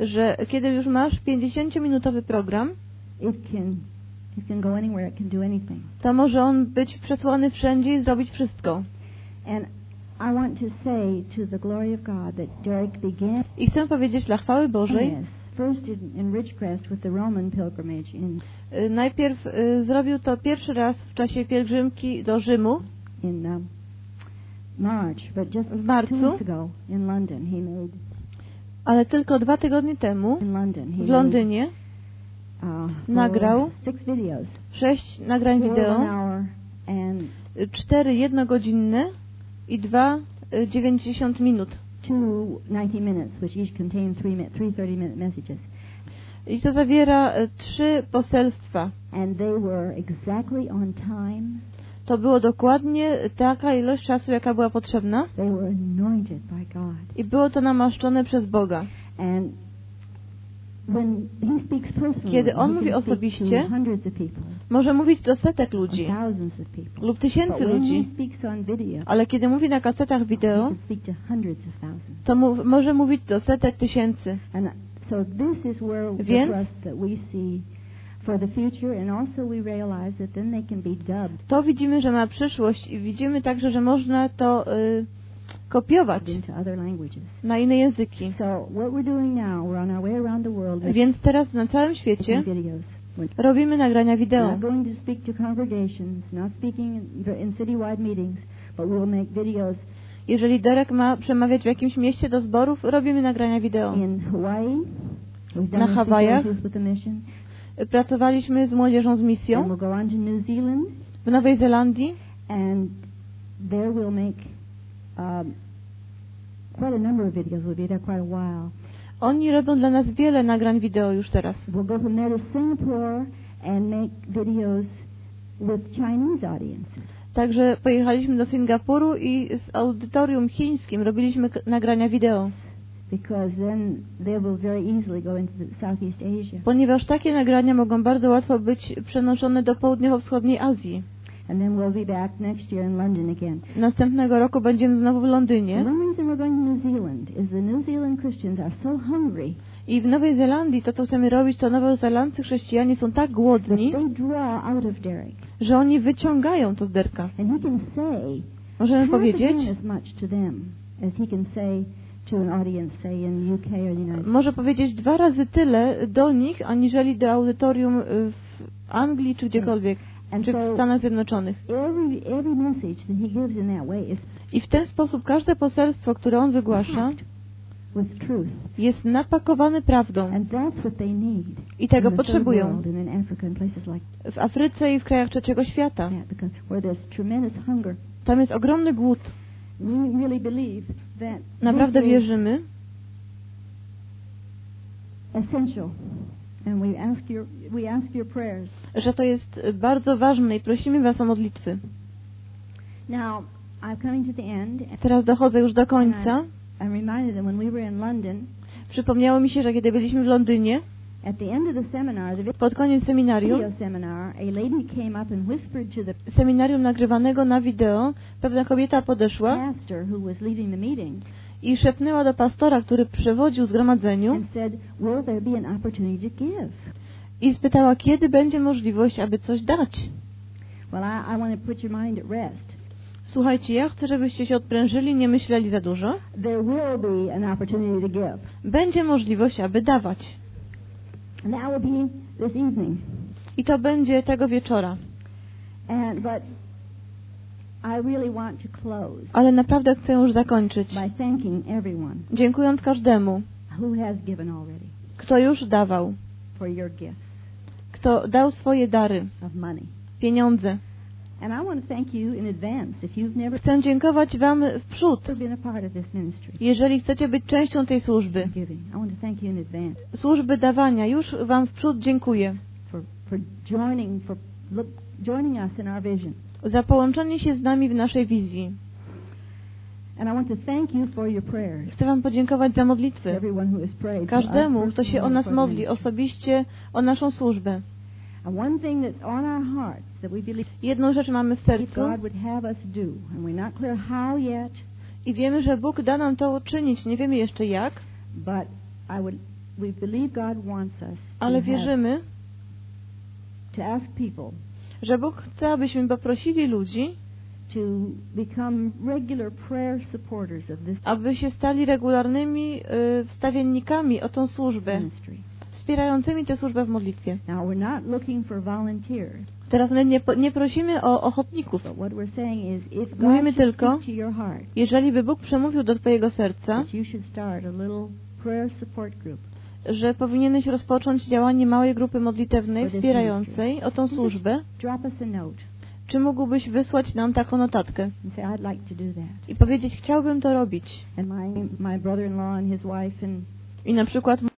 że kiedy już masz 50-minutowy program, it can it can go anywhere. It can do anything. to może on być przesłany wszędzie i zrobić wszystko. I want to say to the glory of God that Derek began I chcę powiedzieć dla chwały Bożej, this first in, in Ridgecrest with the Roman pilgrimage in najpierw zrobił to pierwszy raz w czasie pielgrzymki do Rzymu, W marcu. ale tylko dwa tygodnie temu w Londynie uh, nagrał sześć nagrań wideo, y, cztery jednogodzinne i dwa y, 90 minut. two 90 minutes, which each contain three mi- three 30 minute messages, I to zawiera y, trzy poselstwa. and they were exactly on time. To było dokładnie taka ilość czasu, jaka była potrzebna They were anointed by God, i było to namaszczone przez Boga. and when he speaks personally, Kiedy on mówi osobiście, to hundreds of people, Może mówić do setek ludzi lub tysięcy ludzi, ale kiedy mówi na kasetach wideo, to mu- może mówić do setek tysięcy. The Więc- To widzimy, że ma przyszłość i widzimy także, że można to y, kopiować na inne języki. Więc teraz na całym świecie robimy nagrania wideo. Jeżeli Derek ma przemawiać w jakimś mieście do zborów, robimy nagrania wideo. Na Hawajach. Pracowaliśmy z młodzieżą z misją w Nowej Zelandii. and there we'll make um, quite a number of videos. We'll be there quite a while. Oni robią dla nas wiele nagrań wideo już teraz. We'll go from there to Singapore and make videos with Chinese audiences. Także pojechaliśmy do Singapuru i z audytorium chińskim robiliśmy nagrania wideo, Because then they will very easily go into Southeast Asia. ponieważ takie nagrania mogą bardzo łatwo być przenoszone do południowo-wschodniej Azji. And then we'll be back next year in London again. Następnego roku będziemy znowu w The Londynie one reason we're going to New Zealand is the New Zealand Christians are so hungry i w Nowej Zelandii to, co chcemy robić, to nowozelandcy chrześcijanie są tak głodni, że oni wyciągają to z Derka. And he can say Możemy powiedzieć, again as much to them as he can say to an audience, say in UK or the United States. może powiedzieć dwa razy tyle do nich, aniżeli do audytorium y, w Anglii czy gdziekolwiek, czy w Stanach Zjednoczonych. I w ten sposób każde poselstwo, które on wygłasza, jest napakowane prawdą i tego potrzebują w Afryce i w krajach trzeciego świata. Tam jest ogromny głód. Naprawdę wierzymy, essential, and we ask your we ask your prayers. że to jest bardzo ważne i prosimy Was o modlitwy. Now, I'm coming to the end. Teraz dochodzę już do końca. We were in London, Przypomniało mi się, że kiedy byliśmy w Londynie, at the end of the seminar, the pod koniec seminarium, seminar, a lady came up and whispered to the seminarium nagrywanego na wideo, pewna kobieta podeszła pastor who was leading the meeting i szepnęła do pastora, który przewodził zgromadzeniu i spytała, kiedy będzie możliwość, aby coś dać. Słuchajcie, ja chcę, żebyście się odprężyli, nie myśleli za dużo. Będzie możliwość, aby dawać. I to będzie tego wieczora. And but I really want to close Ale naprawdę chcę już zakończyć. by thanking everyone Dziękując każdemu, kto już dawał, kto dał swoje dary, pieniądze. Chcę dziękować Wam w przód, jeżeli chcecie być częścią tej służby. Służby dawania. Już Wam w przód dziękuję za połączenie się z nami w naszej wizji. Chcę Wam podziękować za modlitwy. Każdemu, kto się o nas modli osobiście, o naszą służbę. Jedną rzecz mamy w sercu i wiemy, że Bóg da nam to uczynić. Nie wiemy jeszcze jak, ale wierzymy, że Bóg chce, abyśmy poprosili ludzi, to become regular prayer supporters of this aby się stali regularnymi y, wstawiennikami o tą służbę, ministry. wspierającymi tę służbę w modlitwie. Now we're not looking for volunteers, Teraz my nie, nie prosimy o ochotników. Mówimy tylko, Jeżeli by Bóg przemówił do Twojego serca, że powinieneś rozpocząć działanie małej grupy modlitewnej wspierającej o tą służbę, czy mógłbyś wysłać nam taką notatkę? I powiedzieć, chciałbym to robić. I na przykład